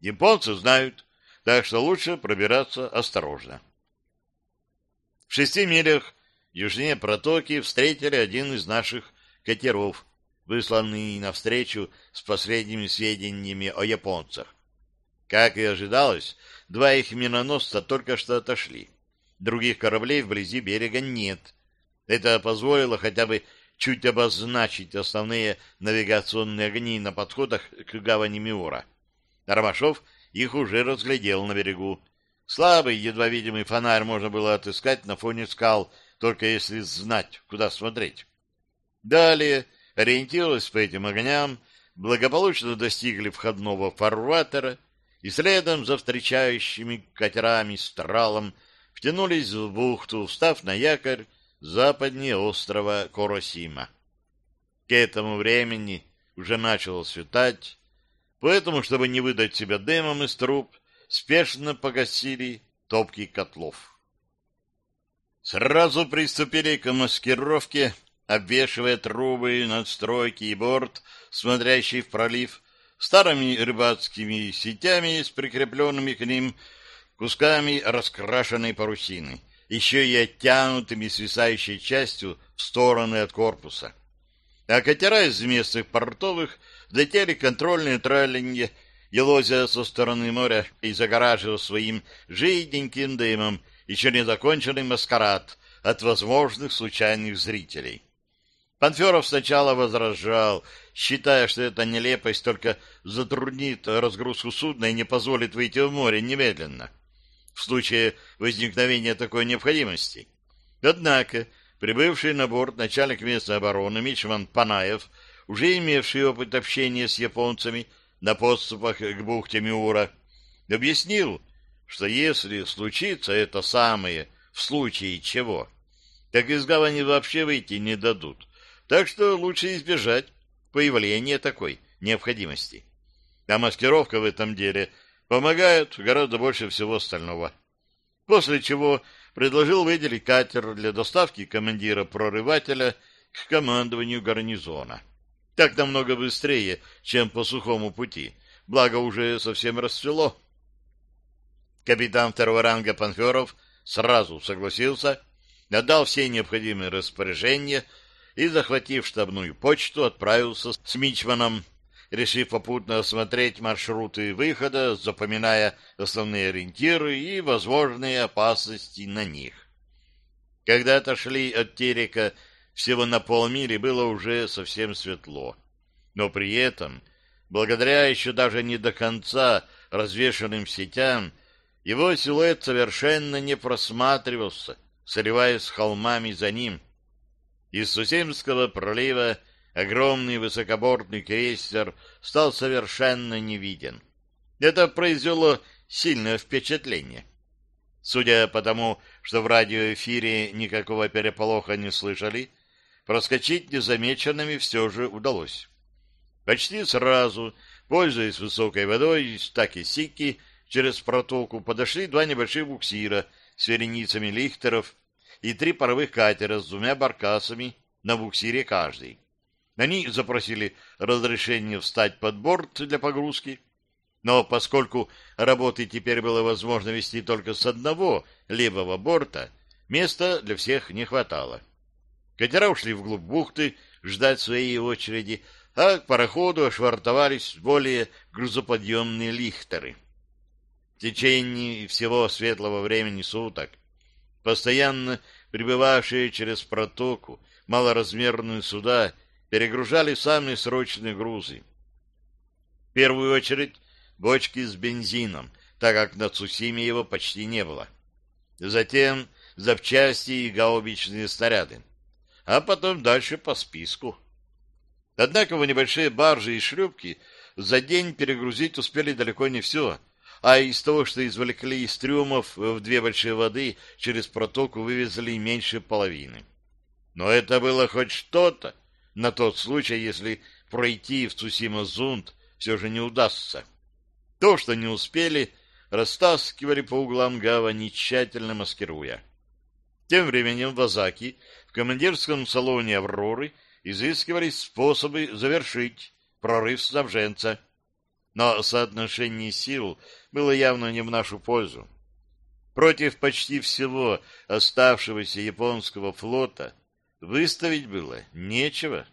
Японцы знают, так что лучше пробираться осторожно. В шести милях южнее протоки встретили один из наших катеров, высланный навстречу с последними сведениями о японцах. Как и ожидалось, два их миноносца только что отошли. Других кораблей вблизи берега нет. Это позволило хотя бы чуть обозначить основные навигационные огни на подходах к гавани Миура. Ромашов их уже разглядел на берегу. Слабый, едва видимый фонарь можно было отыскать на фоне скал, только если знать, куда смотреть. Далее ориентируясь по этим огням, благополучно достигли входного фарватера и следом за встречающими катерами с тралом втянулись в бухту, встав на якорь западнее острова Коросима. К этому времени уже начало светать, поэтому, чтобы не выдать себя дымом из труб, спешно погасили топки котлов. Сразу приступили к маскировке обвешивая трубы, надстройки и борт, смотрящий в пролив, старыми рыбацкими сетями с прикрепленными к ним кусками раскрашенной парусины, еще и оттянутыми свисающей частью в стороны от корпуса. А катера из местных портовых летели контрольные тралленье, елозя со стороны моря и загораживая своим жиденьким дымом еще не законченный маскарад от возможных случайных зрителей. Панферов сначала возражал, считая, что эта нелепость только затруднит разгрузку судна и не позволит выйти в море немедленно, в случае возникновения такой необходимости. Однако, прибывший на борт начальник местной обороны Мичман Панаев, уже имевший опыт общения с японцами на подступах к бухте Миура, объяснил, что если случится это самое, в случае чего, так из гавани вообще выйти не дадут, так что лучше избежать появления такой необходимости. А маскировка в этом деле помогает гораздо больше всего остального. После чего предложил выделить катер для доставки командира-прорывателя к командованию гарнизона. Так намного быстрее, чем по сухому пути, благо уже совсем расцвело. Капитан второго ранга Панферов сразу согласился, отдал все необходимые распоряжения, и, захватив штабную почту, отправился с Мичманом, решив попутно осмотреть маршруты выхода, запоминая основные ориентиры и возможные опасности на них. Когда отошли от Терека всего на полмили, было уже совсем светло. Но при этом, благодаря еще даже не до конца развешенным сетям, его силуэт совершенно не просматривался, сливаясь с холмами за ним. Из Сусемского пролива огромный высокобортный крейсер стал совершенно невиден. Это произвело сильное впечатление. Судя по тому, что в радиоэфире никакого переполоха не слышали, проскочить незамеченными все же удалось. Почти сразу, пользуясь высокой водой из Таки-Сики, через протоку подошли два небольших буксира с вереницами лихтеров и три паровых катера с двумя баркасами на буксире каждый. Они запросили разрешение встать под борт для погрузки, но поскольку работы теперь было возможно вести только с одного левого борта, места для всех не хватало. Катера ушли вглубь бухты ждать своей очереди, а к пароходу ошвартовались более грузоподъемные лихтеры. В течение всего светлого времени суток постоянно прибывавшие через протоку малоразмерные суда перегружали самые срочные грузы. В первую очередь бочки с бензином, так как на Цусиме его почти не было. Затем запчасти и гаубичные снаряды. А потом дальше по списку. Однако в небольшие баржи и шлюпки за день перегрузить успели далеко не все, а из того, что извлекли из трюмов в две большие воды, через протоку вывезли меньше половины. Но это было хоть что-то на тот случай, если пройти в Цусима-Зунд все же не удастся. То, что не успели, растаскивали по углам гавани, тщательно маскируя. Тем временем в Азаки, в командирском салоне «Авроры», изыскивались способы завершить прорыв снабженца. Но соотношение сил было явно не в нашу пользу. Против почти всего оставшегося японского флота выставить было нечего.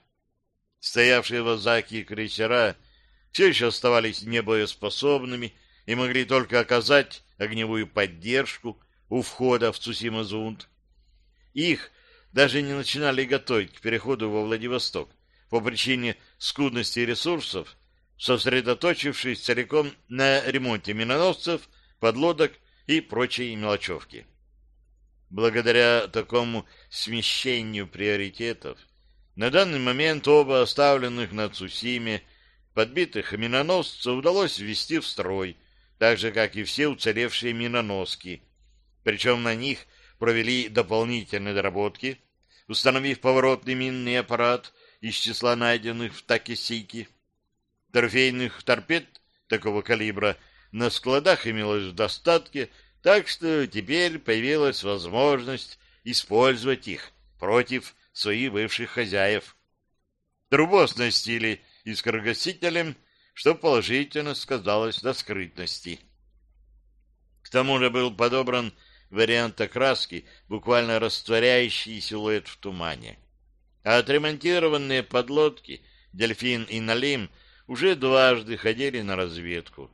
Стоявшие в Азаки крейсера все еще оставались небоеспособными и могли только оказать огневую поддержку у входа в Цусима-Зунд. Их даже не начинали готовить к переходу во Владивосток по причине скудности ресурсов, сосредоточившись целиком на ремонте миноносцев, подлодок и прочей мелочевки. Благодаря такому смещению приоритетов, на данный момент оба оставленных на Цусиме подбитых миноносцев удалось ввести в строй, так же, как и все уцелевшие миноноски. Причем на них провели дополнительные доработки, установив поворотный минный аппарат из числа найденных в Такесике. Торфейных торпед такого калибра на складах имелось в достатке, так что теперь появилась возможность использовать их против своих бывших хозяев. Трубу оснастили и скорогасителем, что положительно сказалось на скрытности. К тому же был подобран вариант окраски, буквально растворяющий силуэт в тумане. А отремонтированные подлодки «Дельфин» и «Налим» уже дважды ходили на разведку.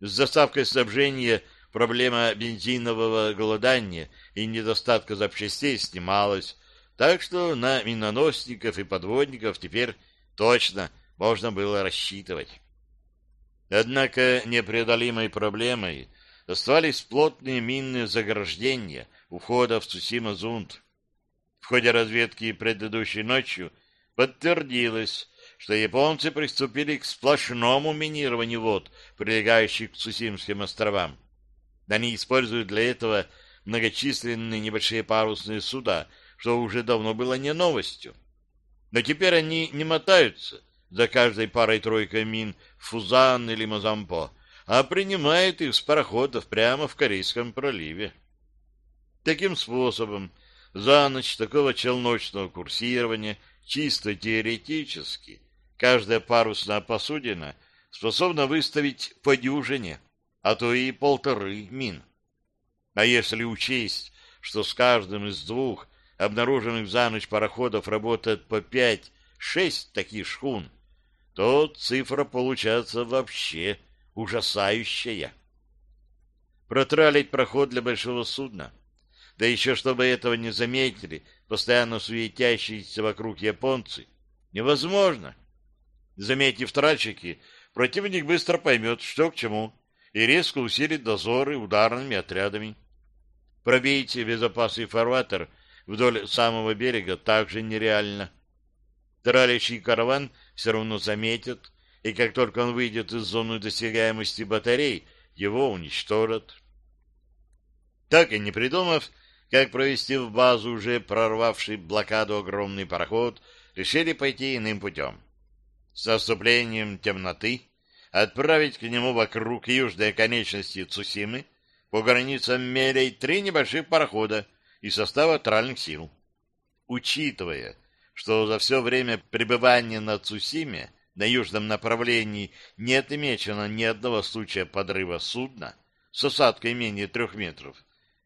С доставкой снабжения проблема бензинового голодания и недостатка запчастей снималась, так что на миноносников и подводников теперь точно можно было рассчитывать. Однако непреодолимой проблемой оставались плотные минные заграждения у входа в Цусима-Зунд. В ходе разведки предыдущей ночью подтвердилось, что японцы приступили к сплошному минированию вод, прилегающих к Цусимским островам. Они используют для этого многочисленные небольшие парусные суда, что уже давно было не новостью. Но теперь они не мотаются за каждой парой-тройкой мин Фузан или Мозампо, а принимает их с пароходов прямо в Корейском проливе. Таким способом, за ночь такого челночного курсирования чисто теоретически каждая парусная посудина способна выставить по дюжине, а то и полторы мин. А если учесть, что с каждым из двух обнаруженных за ночь пароходов работает по пять-шесть таких шхун, то цифра получается вообще ужасающая. Протралить проход для большого судна, да еще чтобы этого не заметили постоянно суетящиеся вокруг японцы, невозможно. Заметив тральщики, противник быстро поймет, что к чему, и резко усилит дозоры ударными отрядами. Пробить безопасный фарватер вдоль самого берега также нереально. Тралящий караван все равно заметят, и как только он выйдет из зоны досягаемости батарей, его уничтожат. Так и не придумав, как провести в базу уже прорвавший блокаду огромный пароход, решили пойти иным путем. С наступлением темноты отправить к нему вокруг южной оконечности Цусимы по границам Мелей три небольших парохода из состава тральных сил. Учитывая, что за все время пребывания на Цусиме на южном направлении не отмечено ни одного случая подрыва судна с осадкой менее трех метров,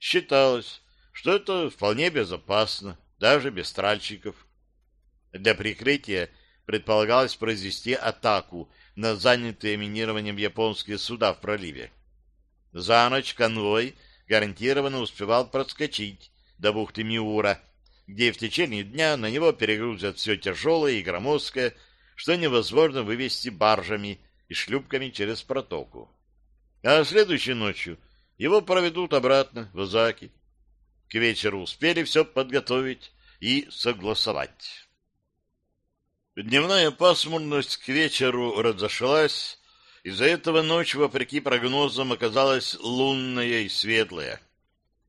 считалось, что это вполне безопасно, даже без тральщиков. Для прикрытия предполагалось произвести атаку на занятые минированием японские суда в проливе. За ночь конвой гарантированно успевал проскочить до бухты Миура, где в течение дня на него перегрузят все тяжелое и громоздкое, что невозможно вывести баржами и шлюпками через протоку. А следующей ночью его проведут обратно в Озаки. К вечеру успели все подготовить и согласовать. Дневная пасмурность к вечеру разошлась, из-за этого ночь, вопреки прогнозам, оказалась лунная и светлая.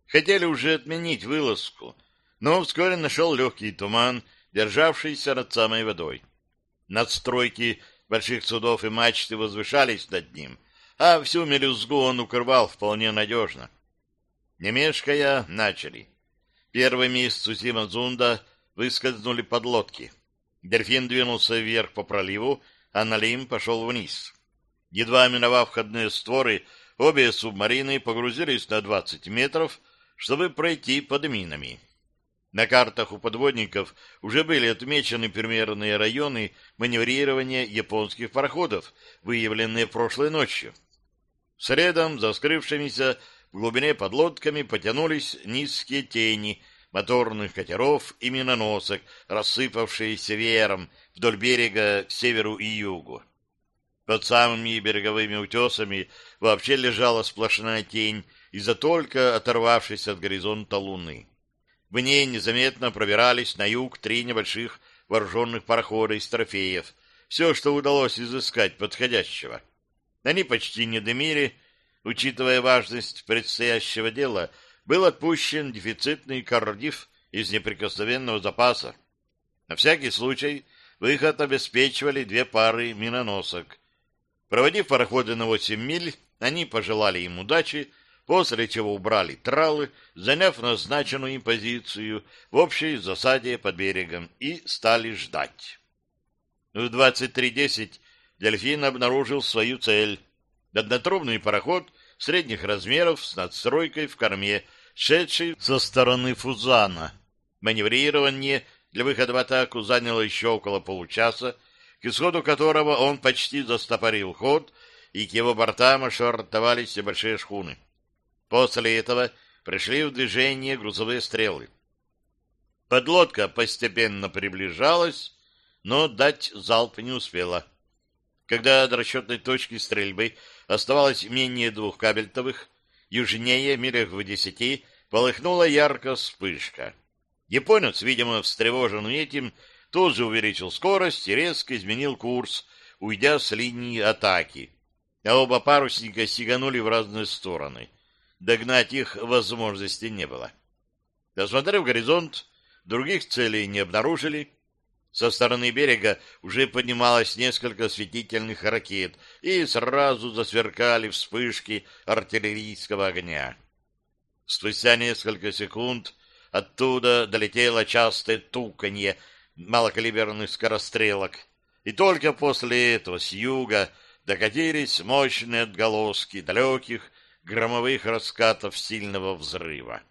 Хотели уже отменить вылазку, но вскоре нашел легкий туман, державшийся над самой водой. Надстройки больших судов и мачты возвышались над ним, а всю мелюзгу он укрывал вполне надежно. Не мешкая, начали. Первыми из Цусима-Зунда выскользнули подлодки. Дельфин двинулся вверх по проливу, а Налим пошел вниз. Едва миновав входные створы, обе субмарины погрузились на 20 метров, чтобы пройти под минами. На картах у подводников уже были отмечены примерные районы маневрирования японских пароходов, выявленные прошлой ночью. Средом, за скрывшимися в глубине подлодками, потянулись низкие тени моторных катеров и миноносок, рассыпавшиеся веером вдоль берега к северу и югу. Под самыми береговыми утесами вообще лежала сплошная тень из-за только оторвавшейся от горизонта луны. В ней незаметно пробирались на юг три небольших вооруженных парохода из трофеев, все, что удалось изыскать подходящего. Они почти не дымили, учитывая важность предстоящего дела, был отпущен дефицитный кардив из неприкосновенного запаса. На всякий случай выход обеспечивали две пары миноносок. Проводив пароходы на восемь миль, они пожелали им удачи, после чего убрали тралы, заняв назначенную им позицию в общей засаде под берегом, и стали ждать. В 23.10 дельфин обнаружил свою цель. Однотрубный пароход средних размеров с надстройкой в корме, шедший со стороны Фузана. Маневрирование для выхода в атаку заняло еще около получаса, к исходу которого он почти застопорил ход, и к его бортам ошвартовались большие шхуны. После этого пришли в движение грузовые стрелы. Подлодка постепенно приближалась, но дать залп не успела. Когда до расчетной точки стрельбы оставалось менее двух кабельтовых, южнее, милях в десяти, полыхнула ярко вспышка. Японец, видимо, встревоженный этим, тут же увеличил скорость и резко изменил курс, уйдя с линии атаки. А оба парусника сиганули в разные стороны. Догнать их возможности не было. Досмотрев горизонт, других целей не обнаружили, со стороны берега уже поднималось несколько осветительных ракет, и сразу засверкали вспышки артиллерийского огня. Спустя несколько секунд оттуда долетело частое туканье малокалиберных скорострелок, и только после этого с юга докатились мощные отголоски далеких громовых раскатов сильного взрыва.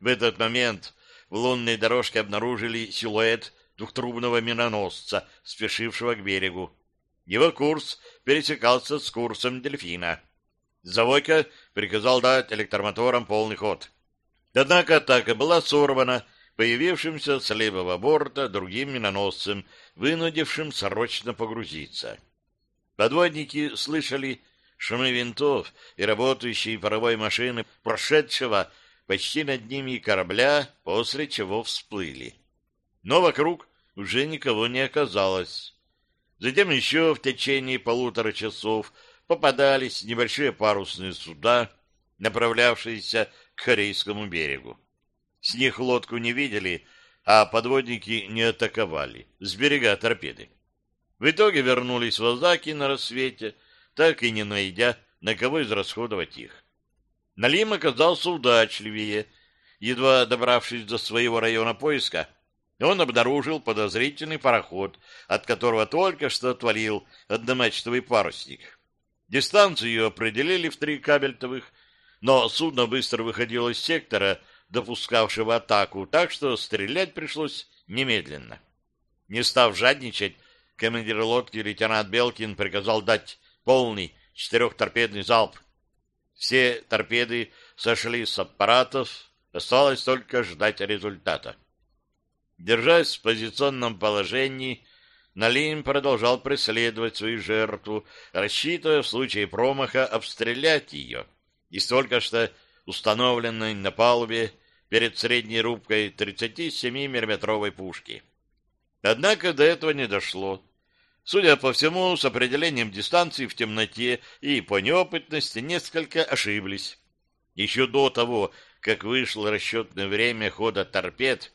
В этот момент в лунной дорожке обнаружили силуэт двухтрубного миноносца, спешившего к берегу. Его курс пересекался с курсом дельфина. Завойка приказал дать электромоторам полный ход. Однако атака была сорвана появившимся с левого борта другим миноносцем, вынудившим срочно погрузиться. Подводники слышали шумы винтов и работающие паровой машины, прошедшего почти над ними корабля, после чего всплыли. Но вокруг уже никого не оказалось. Затем еще в течение полутора часов попадались небольшие парусные суда, направлявшиеся к Корейскому берегу. С них лодку не видели, а подводники не атаковали с берега торпеды. В итоге вернулись в Азаки на рассвете, так и не найдя, на кого израсходовать их. Налим оказался удачливее. Едва добравшись до своего района поиска, он обнаружил подозрительный пароход, от которого только что отвалил одномачтовый парусник. Дистанцию определили в три кабельтовых, но судно быстро выходило из сектора, допускавшего атаку, так что стрелять пришлось немедленно. Не став жадничать, командир лодки лейтенант Белкин приказал дать полный четырехторпедный залп. Все торпеды сошли с аппаратов, осталось только ждать результата. Держась в позиционном положении, Налим продолжал преследовать свою жертву, рассчитывая в случае промаха обстрелять ее из только что установленной на палубе перед средней рубкой 37 миллиметровой пушки. Однако до этого не дошло. Судя по всему, с определением дистанции в темноте и по неопытности несколько ошиблись. Еще до того, как вышло расчетное время хода торпед,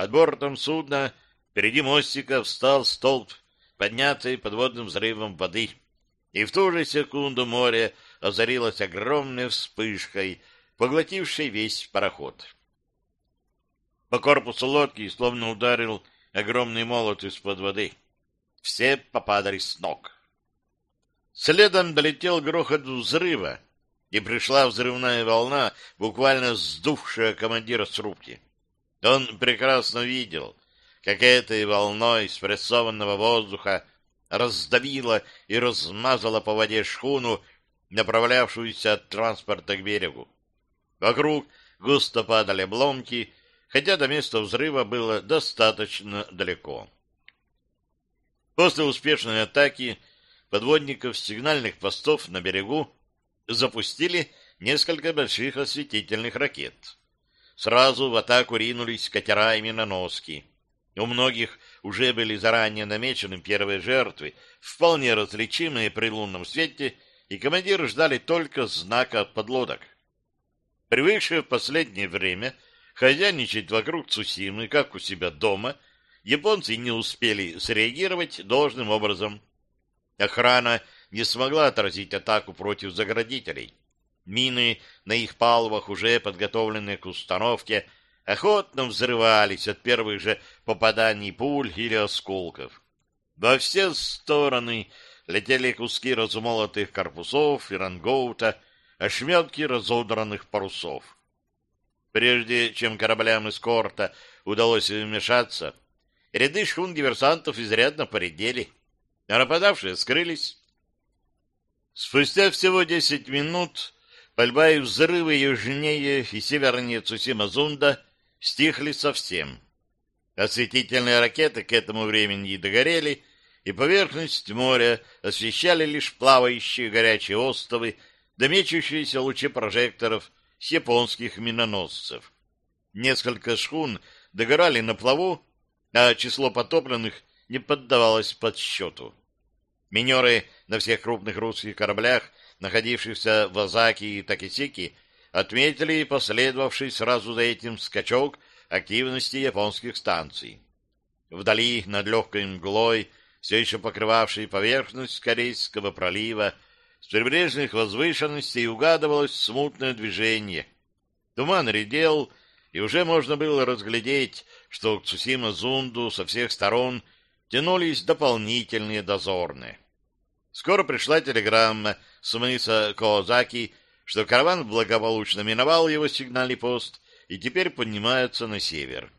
под бортом судна впереди мостика встал столб, поднятый подводным взрывом воды, и в ту же секунду море озарилось огромной вспышкой, поглотившей весь пароход. По корпусу лодки словно ударил огромный молот из-под воды. Все попадали с ног. Следом долетел грохот взрыва, и пришла взрывная волна, буквально сдувшая командира с рубки. Он прекрасно видел, как этой волной спрессованного воздуха раздавила и размазала по воде шхуну, направлявшуюся от транспорта к берегу. Вокруг густо падали обломки, хотя до места взрыва было достаточно далеко. После успешной атаки подводников сигнальных постов на берегу запустили несколько больших осветительных ракет. Сразу в атаку ринулись катера и миноноски. У многих уже были заранее намечены первые жертвы, вполне различимые при лунном свете, и командиры ждали только знака от подлодок. Привыкшие в последнее время хозяйничать вокруг Цусимы, как у себя дома, японцы не успели среагировать должным образом. Охрана не смогла отразить атаку против заградителей. Мины на их палубах, уже подготовленные к установке, охотно взрывались от первых же попаданий пуль или осколков. Во все стороны летели куски размолотых корпусов и рангоута, ошметки разодранных парусов. Прежде чем кораблям эскорта удалось вмешаться, ряды шхун диверсантов изрядно поредели, а нападавшие скрылись. Спустя всего десять минут пальба и взрывы южнее и севернее Цусима-Зунда стихли совсем. Осветительные ракеты к этому времени догорели, и поверхность моря освещали лишь плавающие горячие остовы, домечущиеся лучи прожекторов с японских миноносцев. Несколько шхун догорали на плаву, а число потопленных не поддавалось подсчету. Минеры на всех крупных русских кораблях, находившихся в Азаки и Такисики, отметили последовавший сразу за этим скачок активности японских станций. Вдали, над легкой мглой, все еще покрывавшей поверхность Корейского пролива, с прибрежных возвышенностей угадывалось смутное движение. Туман редел, и уже можно было разглядеть, что к Цусима-Зунду со всех сторон тянулись дополнительные дозорные. Скоро пришла телеграмма с мыса Коозаки, что караван благополучно миновал его сигнальный пост и теперь поднимается на север.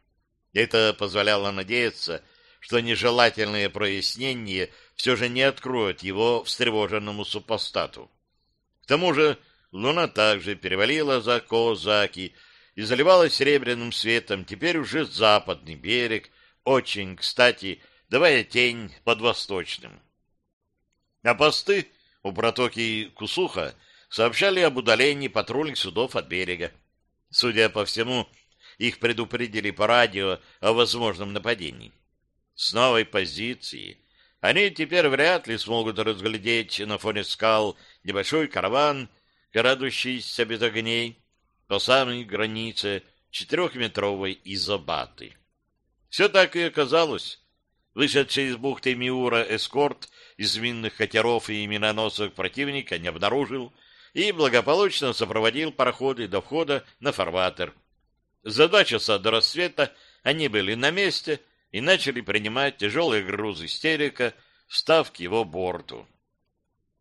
Это позволяло надеяться, что нежелательные прояснения все же не откроют его встревоженному супостату. К тому же луна также перевалила за Коозаки и заливалась серебряным светом теперь уже западный берег, очень, кстати, давая тень под восточным. А посты у протоки Кусуха сообщали об удалении патрульных судов от берега. Судя по всему, их предупредили по радио о возможном нападении. С новой позиции они теперь вряд ли смогут разглядеть на фоне скал небольшой караван, крадущийся без огней по самой границе четырехметровой изобаты. Все так и оказалось. Вышедший из бухты Миура эскорт из минных катеров и миноносок противника не обнаружил и благополучно сопроводил пароходы до входа на фарватер. За два часа до рассвета они были на месте и начали принимать тяжелые грузы стерика, встав к его борту.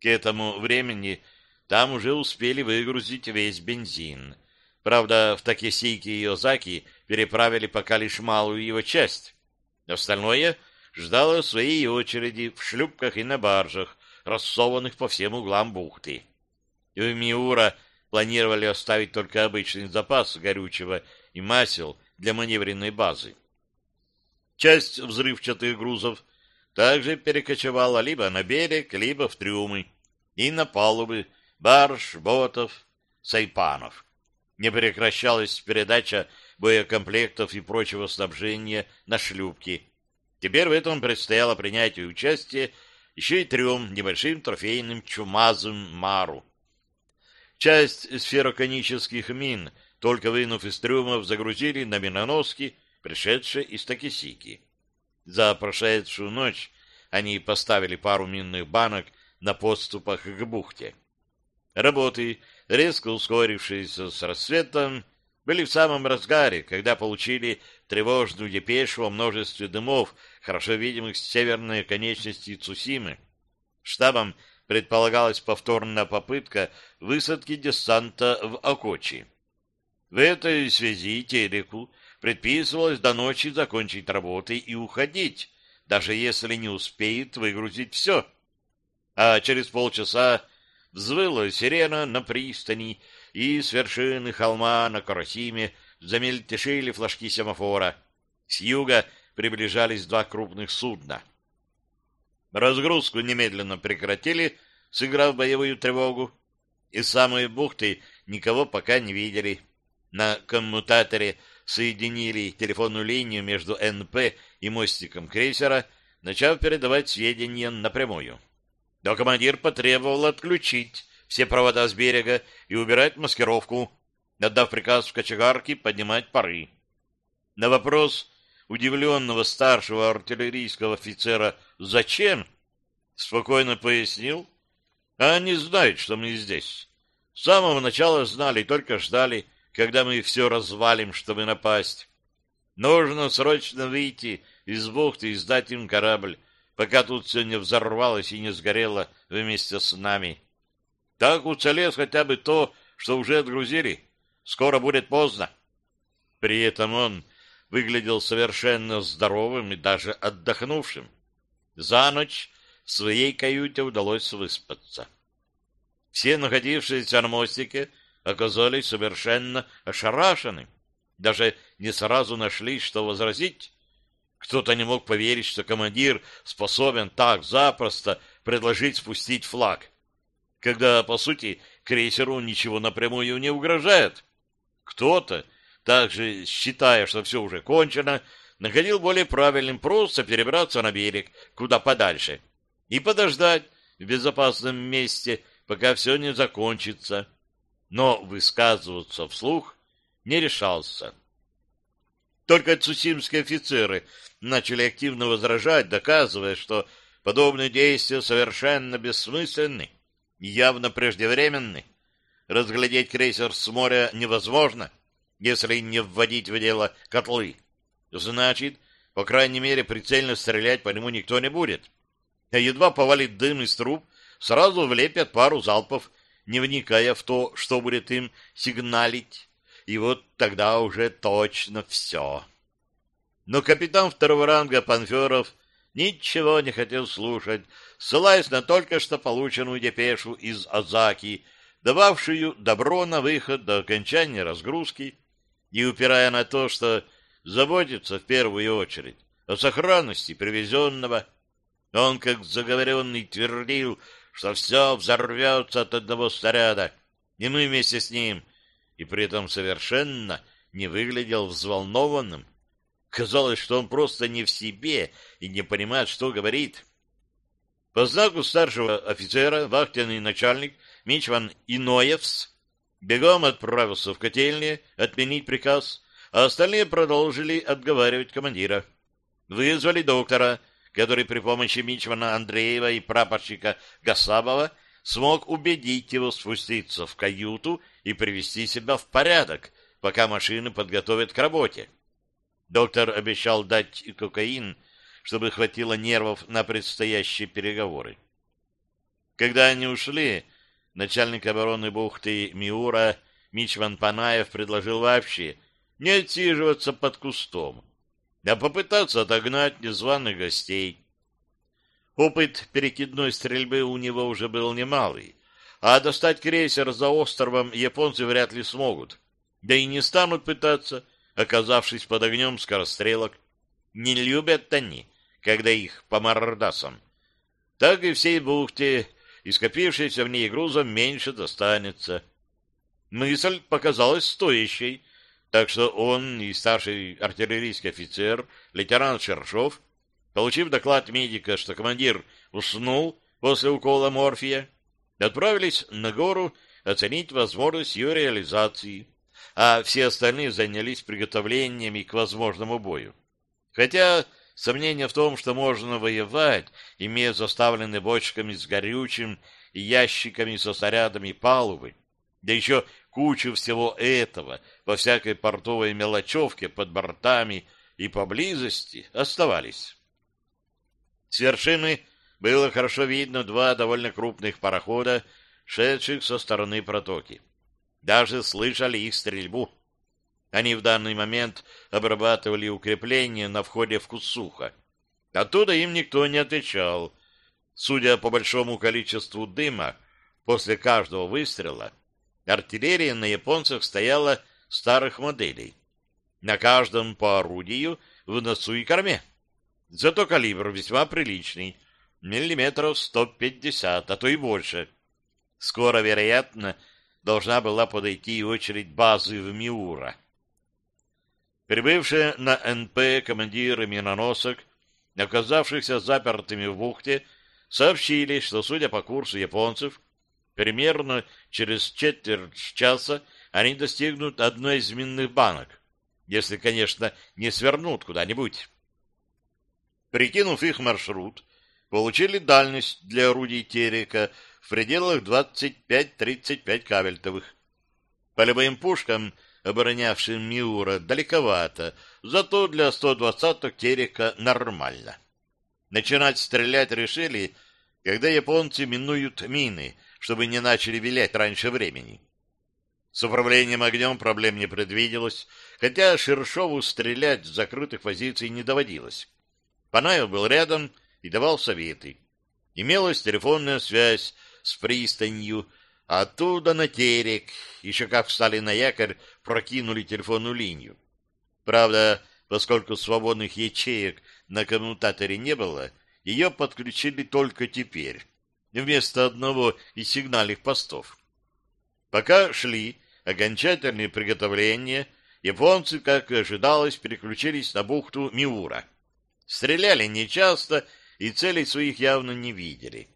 К этому времени там уже успели выгрузить весь бензин. Правда, в Такесике и Озаки переправили пока лишь малую его часть. Остальное ждало своей очереди в шлюпках и на баржах, рассованных по всем углам бухты. И в Миура планировали оставить только обычный запас горючего и масел для маневренной базы. Часть взрывчатых грузов также перекочевала либо на берег, либо в трюмы и на палубы барж, ботов, сайпанов. Не прекращалась передача боекомплектов и прочего снабжения на шлюпки. Теперь в этом предстояло принять участие еще и трем небольшим трофейным чумазым мару. Часть сфероконических мин, только вынув из трюмов, загрузили на миноноски, пришедшие из Такисики. За прошедшую ночь они поставили пару минных банок на подступах к бухте. Работы, резко ускорившиеся с рассветом, были в самом разгаре, когда получили тревожную депешу о множестве дымов, хорошо видимых с северной конечности Цусимы. Штабом предполагалась повторная попытка высадки десанта в Окочи. В этой связи Тереку предписывалось до ночи закончить работы и уходить, даже если не успеет выгрузить все. А через полчаса взвыла сирена на пристани, и с вершины холма на Карасиме замельтешили флажки семафора. С юга приближались два крупных судна. Разгрузку немедленно прекратили, сыграв боевую тревогу. Из самой бухты никого пока не видели. На коммутаторе соединили телефонную линию между НП и мостиком крейсера, начав передавать сведения напрямую. Но командир потребовал отключить все провода с берега и убирать маскировку, отдав приказ в кочегарке поднимать пары. На вопрос удивленного старшего артиллерийского офицера «Зачем?» спокойно пояснил, а они знают, что мы здесь. С самого начала знали, только ждали, когда мы все развалим, чтобы напасть. Нужно срочно выйти из бухты и сдать им корабль, пока тут все не взорвалось и не сгорело вместе с нами. Так уцелеет хотя бы то, что уже отгрузили. Скоро будет поздно. При этом он выглядел совершенно здоровым и даже отдохнувшим. За ночь в своей каюте удалось выспаться. Все находившиеся на мостике оказались совершенно ошарашены. Даже не сразу нашли, что возразить. Кто-то не мог поверить, что командир способен так запросто предложить спустить флаг, когда, по сути, крейсеру ничего напрямую не угрожает. Кто-то, также считая, что все уже кончено, находил более правильным просто перебраться на берег, куда подальше, и подождать в безопасном месте, пока все не закончится но высказываться вслух не решался. Только цусимские офицеры начали активно возражать, доказывая, что подобные действия совершенно бессмысленны явно преждевременны. Разглядеть крейсер с моря невозможно, если не вводить в дело котлы. Значит, по крайней мере, прицельно стрелять по нему никто не будет. А едва повалит дым из труб, сразу влепят пару залпов не вникая в то, что будет им сигналить, и вот тогда уже точно все. Но капитан второго ранга Панферов ничего не хотел слушать, ссылаясь на только что полученную депешу из Азаки, дававшую добро на выход до окончания разгрузки и упирая на то, что заботится в первую очередь о сохранности привезенного. Он, как заговоренный, твердил, что все взорвется от одного снаряда, и мы вместе с ним, и при этом совершенно не выглядел взволнованным. Казалось, что он просто не в себе и не понимает, что говорит. По знаку старшего офицера вахтенный начальник Мичван Иноевс бегом отправился в котельне отменить приказ, а остальные продолжили отговаривать командира. Вызвали доктора, который при помощи Мичмана Андреева и прапорщика Гасабова смог убедить его спуститься в каюту и привести себя в порядок, пока машины подготовят к работе. Доктор обещал дать кокаин, чтобы хватило нервов на предстоящие переговоры. Когда они ушли, начальник обороны бухты Миура Мичман Панаев предложил вообще не отсиживаться под кустом, а попытаться отогнать незваных гостей. Опыт перекидной стрельбы у него уже был немалый, а достать крейсер за островом японцы вряд ли смогут, да и не станут пытаться, оказавшись под огнем скорострелок. Не любят они, когда их по мордасам. Так и всей бухте, и скопившейся в ней грузом меньше достанется. Мысль показалась стоящей, так что он и старший артиллерийский офицер, лейтенант Шершов, получив доклад медика, что командир уснул после укола морфия, отправились на гору оценить возможность ее реализации, а все остальные занялись приготовлениями к возможному бою. Хотя сомнения в том, что можно воевать, имея заставленные бочками с горючим и ящиками со снарядами палубы, да еще кучу всего этого во всякой портовой мелочевке под бортами и поблизости оставались. С вершины было хорошо видно два довольно крупных парохода, шедших со стороны протоки. Даже слышали их стрельбу. Они в данный момент обрабатывали укрепления на входе в Кусуха. Оттуда им никто не отвечал. Судя по большому количеству дыма, после каждого выстрела Артиллерия на японцах стояла старых моделей. На каждом по орудию в носу и корме. Зато калибр весьма приличный. Миллиметров 150, а то и больше. Скоро, вероятно, должна была подойти очередь базы в Миура. Прибывшие на НП командиры миноносок, оказавшихся запертыми в бухте, сообщили, что, судя по курсу японцев, Примерно через четверть часа они достигнут одной из минных банок, если, конечно, не свернут куда-нибудь. Прикинув их маршрут, получили дальность для орудий Терека в пределах 25-35 кабельтовых. По любым пушкам, оборонявшим Миура, далековато, зато для 120-х Терека нормально. Начинать стрелять решили, когда японцы минуют мины — чтобы не начали вилять раньше времени. С управлением огнем проблем не предвиделось, хотя Шершову стрелять с закрытых позиций не доводилось. Панаев был рядом и давал советы. Имелась телефонная связь с пристанью, оттуда на терек, еще как встали на якорь, прокинули телефонную линию. Правда, поскольку свободных ячеек на коммутаторе не было, ее подключили только теперь вместо одного из сигнальных постов. Пока шли окончательные приготовления, японцы, как и ожидалось, переключились на бухту Миура. Стреляли нечасто и целей своих явно не видели.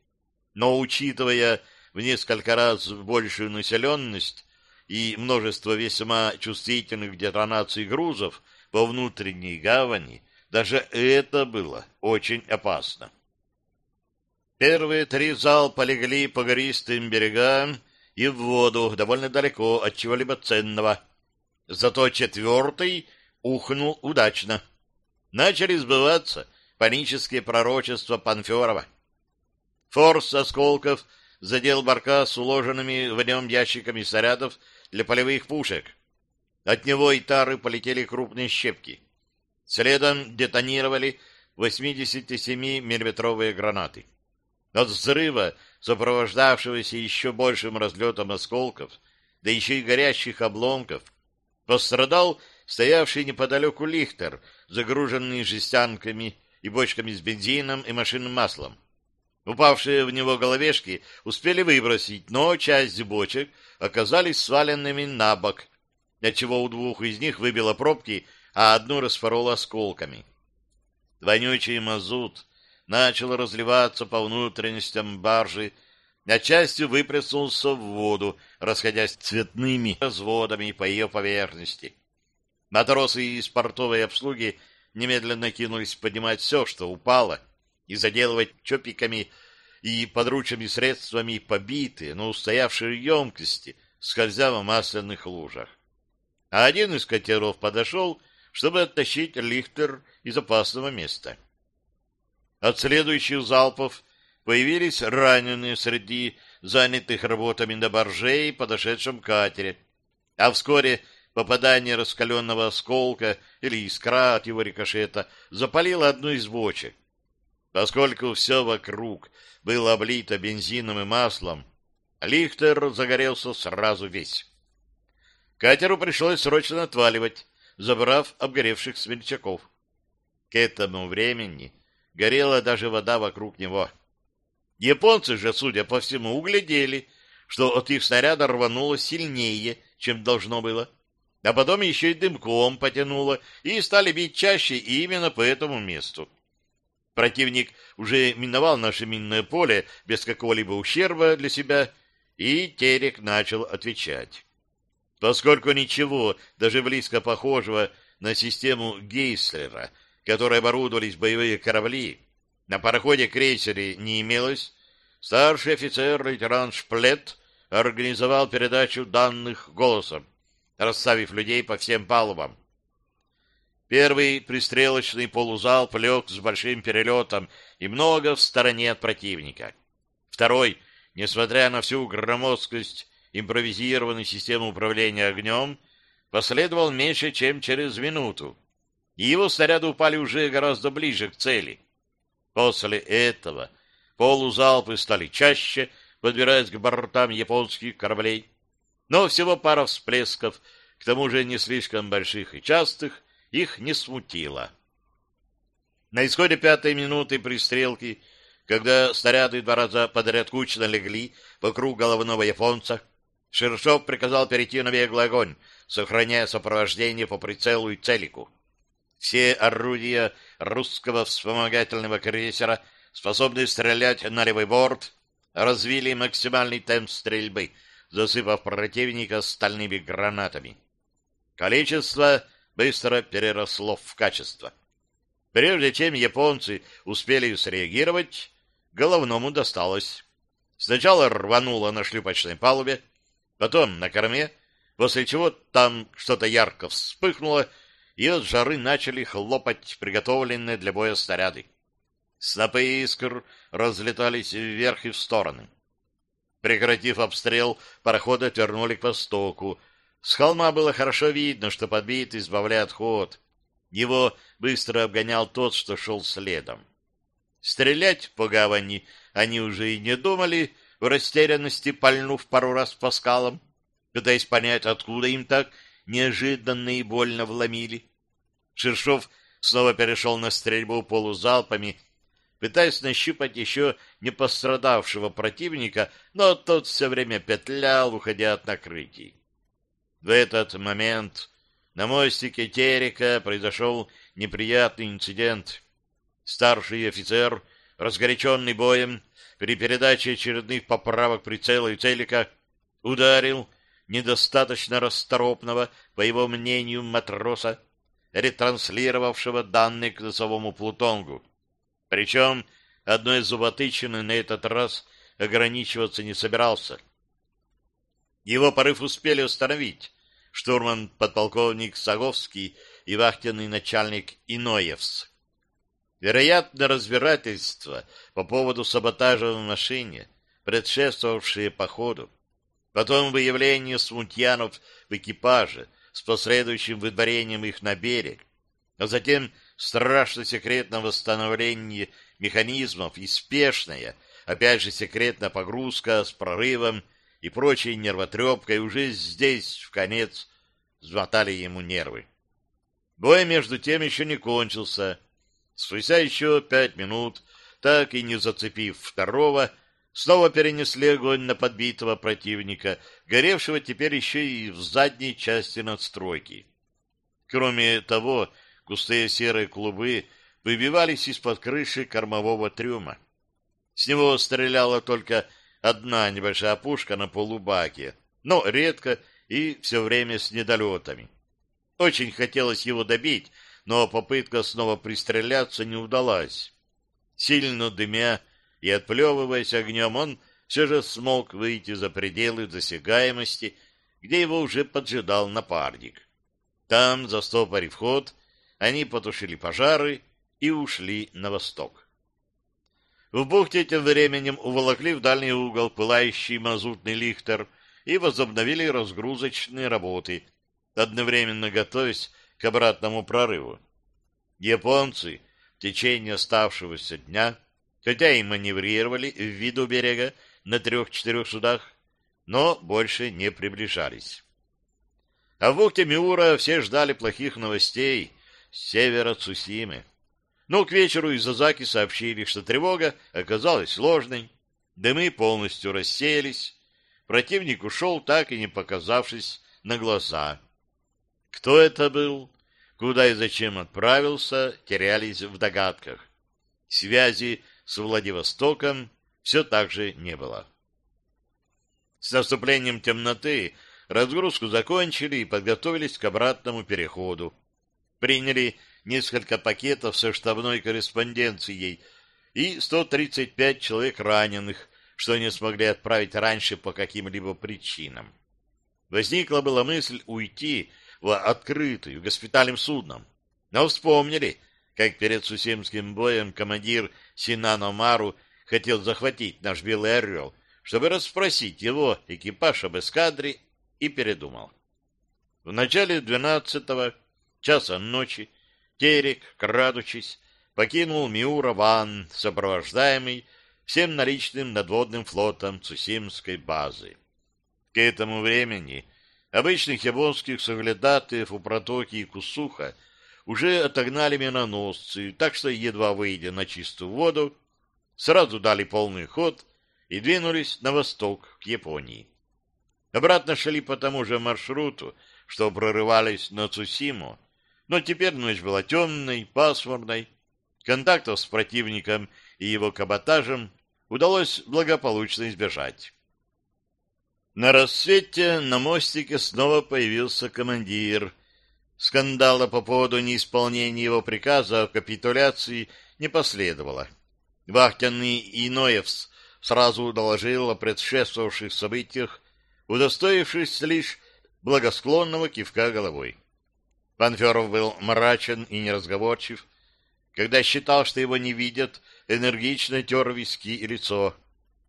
Но, учитывая в несколько раз большую населенность и множество весьма чувствительных детонаций грузов по внутренней гавани, даже это было очень опасно. Первые три залпа легли по гористым берегам и в воду довольно далеко от чего-либо ценного. Зато четвертый ухнул удачно. Начали сбываться панические пророчества Панферова. Форс осколков задел барка с уложенными в нем ящиками снарядов для полевых пушек. От него и тары полетели крупные щепки. Следом детонировали 87-миллиметровые гранаты. От взрыва, сопровождавшегося еще большим разлетом осколков, да еще и горящих обломков, пострадал стоявший неподалеку лихтер, загруженный жестянками и бочками с бензином и машинным маслом. Упавшие в него головешки успели выбросить, но часть бочек оказались сваленными на бок, отчего у двух из них выбило пробки, а одну распороло осколками. Вонючий мазут начал разливаться по внутренностям баржи, а частью выплеснулся в воду, расходясь цветными разводами по ее поверхности. Матросы из портовой обслуги немедленно кинулись поднимать все, что упало, и заделывать чопиками и подручными средствами побитые, но устоявшие емкости, скользя в масляных лужах. А один из катеров подошел, чтобы оттащить лихтер из опасного места. От следующих залпов появились раненые среди занятых работами на борже и подошедшем катере, а вскоре попадание раскаленного осколка или искра от его рикошета запалило одну из бочек. Поскольку все вокруг было облито бензином и маслом, лихтер загорелся сразу весь. Катеру пришлось срочно отваливать, забрав обгоревших смельчаков. К этому времени горела даже вода вокруг него. Японцы же, судя по всему, углядели, что от их снаряда рвануло сильнее, чем должно было, а потом еще и дымком потянуло, и стали бить чаще именно по этому месту. Противник уже миновал наше минное поле без какого-либо ущерба для себя, и Терек начал отвечать. Поскольку ничего, даже близко похожего на систему Гейслера, которой оборудовались боевые корабли, на пароходе-крейсере не имелось, старший офицер лейтенант Шплет организовал передачу данных голосом, расставив людей по всем палубам. Первый пристрелочный полузалп лег с большим перелетом и много в стороне от противника. Второй, несмотря на всю громоздкость импровизированной системы управления огнем, последовал меньше, чем через минуту, и его снаряды упали уже гораздо ближе к цели. После этого полузалпы стали чаще, подбираясь к бортам японских кораблей, но всего пара всплесков, к тому же не слишком больших и частых, их не смутило. На исходе пятой минуты пристрелки, когда снаряды два раза подряд кучно легли вокруг головного японца, Шершов приказал перейти на беглый огонь, сохраняя сопровождение по прицелу и целику. Все орудия русского вспомогательного крейсера, способные стрелять на левый борт, развили максимальный темп стрельбы, засыпав противника стальными гранатами. Количество быстро переросло в качество. Прежде чем японцы успели среагировать, головному досталось. Сначала рвануло на шлюпочной палубе, потом на корме, после чего там что-то ярко вспыхнуло, и от жары начали хлопать приготовленные для боя снаряды. Снопы искр разлетались вверх и в стороны. Прекратив обстрел, пароходы отвернули к востоку, с холма было хорошо видно, что подбит избавляет ход. Его быстро обгонял тот, что шел следом. Стрелять по гавани они уже и не думали, в растерянности пальнув пару раз по скалам, пытаясь понять, откуда им так неожиданно и больно вломили. Шершов снова перешел на стрельбу полузалпами, пытаясь нащупать еще не пострадавшего противника, но тот все время петлял, уходя от накрытий. В этот момент на мостике Терека произошел неприятный инцидент. Старший офицер, разгоряченный боем, при передаче очередных поправок прицела и целика, ударил недостаточно расторопного, по его мнению, матроса, ретранслировавшего данные к носовому плутонгу. Причем одной зуботычины на этот раз ограничиваться не собирался. Его порыв успели остановить, штурман-подполковник Саговский и вахтенный начальник Иноевс. Вероятно, разбирательство по поводу саботажа в машине, предшествовавшие походу, потом выявление смутьянов в экипаже с последующим выдворением их на берег, а затем страшно секретное восстановление механизмов и спешная, опять же секретная погрузка с прорывом и прочей нервотрепкой уже здесь, в конец, взмотали ему нервы. Бой, между тем, еще не кончился. Спустя еще пять минут, так и не зацепив второго, снова перенесли огонь на подбитого противника, горевшего теперь еще и в задней части надстройки. Кроме того, густые серые клубы выбивались из-под крыши кормового трюма. С него стреляла только одна небольшая пушка на полубаке, но редко и все время с недолетами. Очень хотелось его добить, но попытка снова пристреляться не удалась. Сильно дымя и отплевываясь огнем, он все же смог выйти за пределы досягаемости, где его уже поджидал напарник. Там, застопорив вход, они потушили пожары и ушли на восток. В бухте тем временем уволокли в дальний угол пылающий мазутный лихтер и возобновили разгрузочные работы, одновременно готовясь к обратному прорыву. Японцы в течение оставшегося дня, хотя и маневрировали в виду берега на трех-четырех судах, но больше не приближались. А в бухте Миура все ждали плохих новостей с севера Цусимы. Но к вечеру из Азаки сообщили, что тревога оказалась ложной, дымы полностью рассеялись, противник ушел, так и не показавшись на глаза. Кто это был, куда и зачем отправился, терялись в догадках. Связи с Владивостоком все так же не было. С наступлением темноты разгрузку закончили и подготовились к обратному переходу. Приняли несколько пакетов со штабной корреспонденцией и 135 человек раненых, что не смогли отправить раньше по каким-либо причинам. Возникла была мысль уйти в открытую госпиталем судном, но вспомнили, как перед Сусемским боем командир Синано Мару хотел захватить наш Белый Орел, чтобы расспросить его экипаж об эскадре, и передумал. В начале двенадцатого часа ночи Терек, крадучись, покинул Миура-Ван, сопровождаемый всем наличным надводным флотом Цусимской базы. К этому времени обычных японских соглядатаев у протоки и Кусуха уже отогнали миноносцы, так что, едва выйдя на чистую воду, сразу дали полный ход и двинулись на восток, к Японии. Обратно шли по тому же маршруту, что прорывались на Цусиму, но теперь ночь была темной, пасмурной. Контактов с противником и его каботажем удалось благополучно избежать. На рассвете на мостике снова появился командир. Скандала по поводу неисполнения его приказа о капитуляции не последовало. Вахтенный Иноевс сразу доложил о предшествовавших событиях, удостоившись лишь благосклонного кивка головой. Панферов был мрачен и неразговорчив. Когда считал, что его не видят, энергично тер виски и лицо.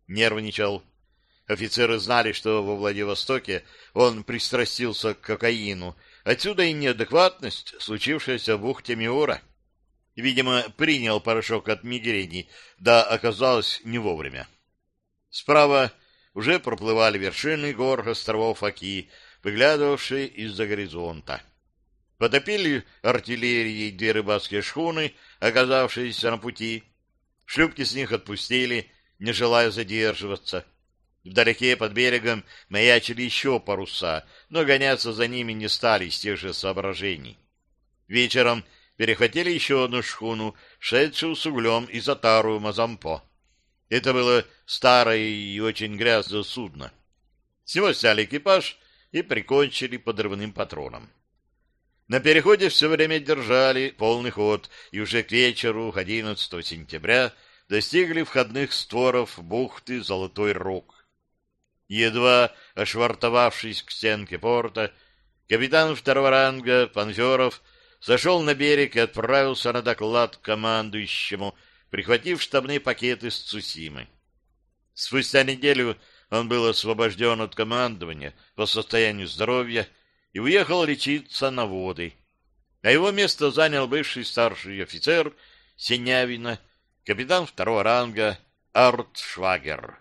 Нервничал. Офицеры знали, что во Владивостоке он пристрастился к кокаину. Отсюда и неадекватность, случившаяся в бухте Миура. Видимо, принял порошок от мигрени, да оказалось не вовремя. Справа уже проплывали вершины гор островов Аки, выглядывавшие из-за горизонта. Потопили артиллерией две рыбацкие шхуны, оказавшиеся на пути. Шлюпки с них отпустили, не желая задерживаться. Вдалеке под берегом маячили еще паруса, но гоняться за ними не стали из тех же соображений. Вечером перехватили еще одну шхуну, шедшую с углем из Атару Мазампо. Это было старое и очень грязное судно. С него сняли экипаж и прикончили подрывным патроном. На переходе все время держали полный ход, и уже к вечеру 11 сентября достигли входных створов бухты Золотой Рог. Едва ошвартовавшись к стенке порта, капитан второго ранга Панферов сошел на берег и отправился на доклад командующему, прихватив штабные пакеты с Цусимы. Спустя неделю он был освобожден от командования по состоянию здоровья и уехал лечиться на воды. А его место занял бывший старший офицер Синявина, капитан второго ранга Арт Швагер.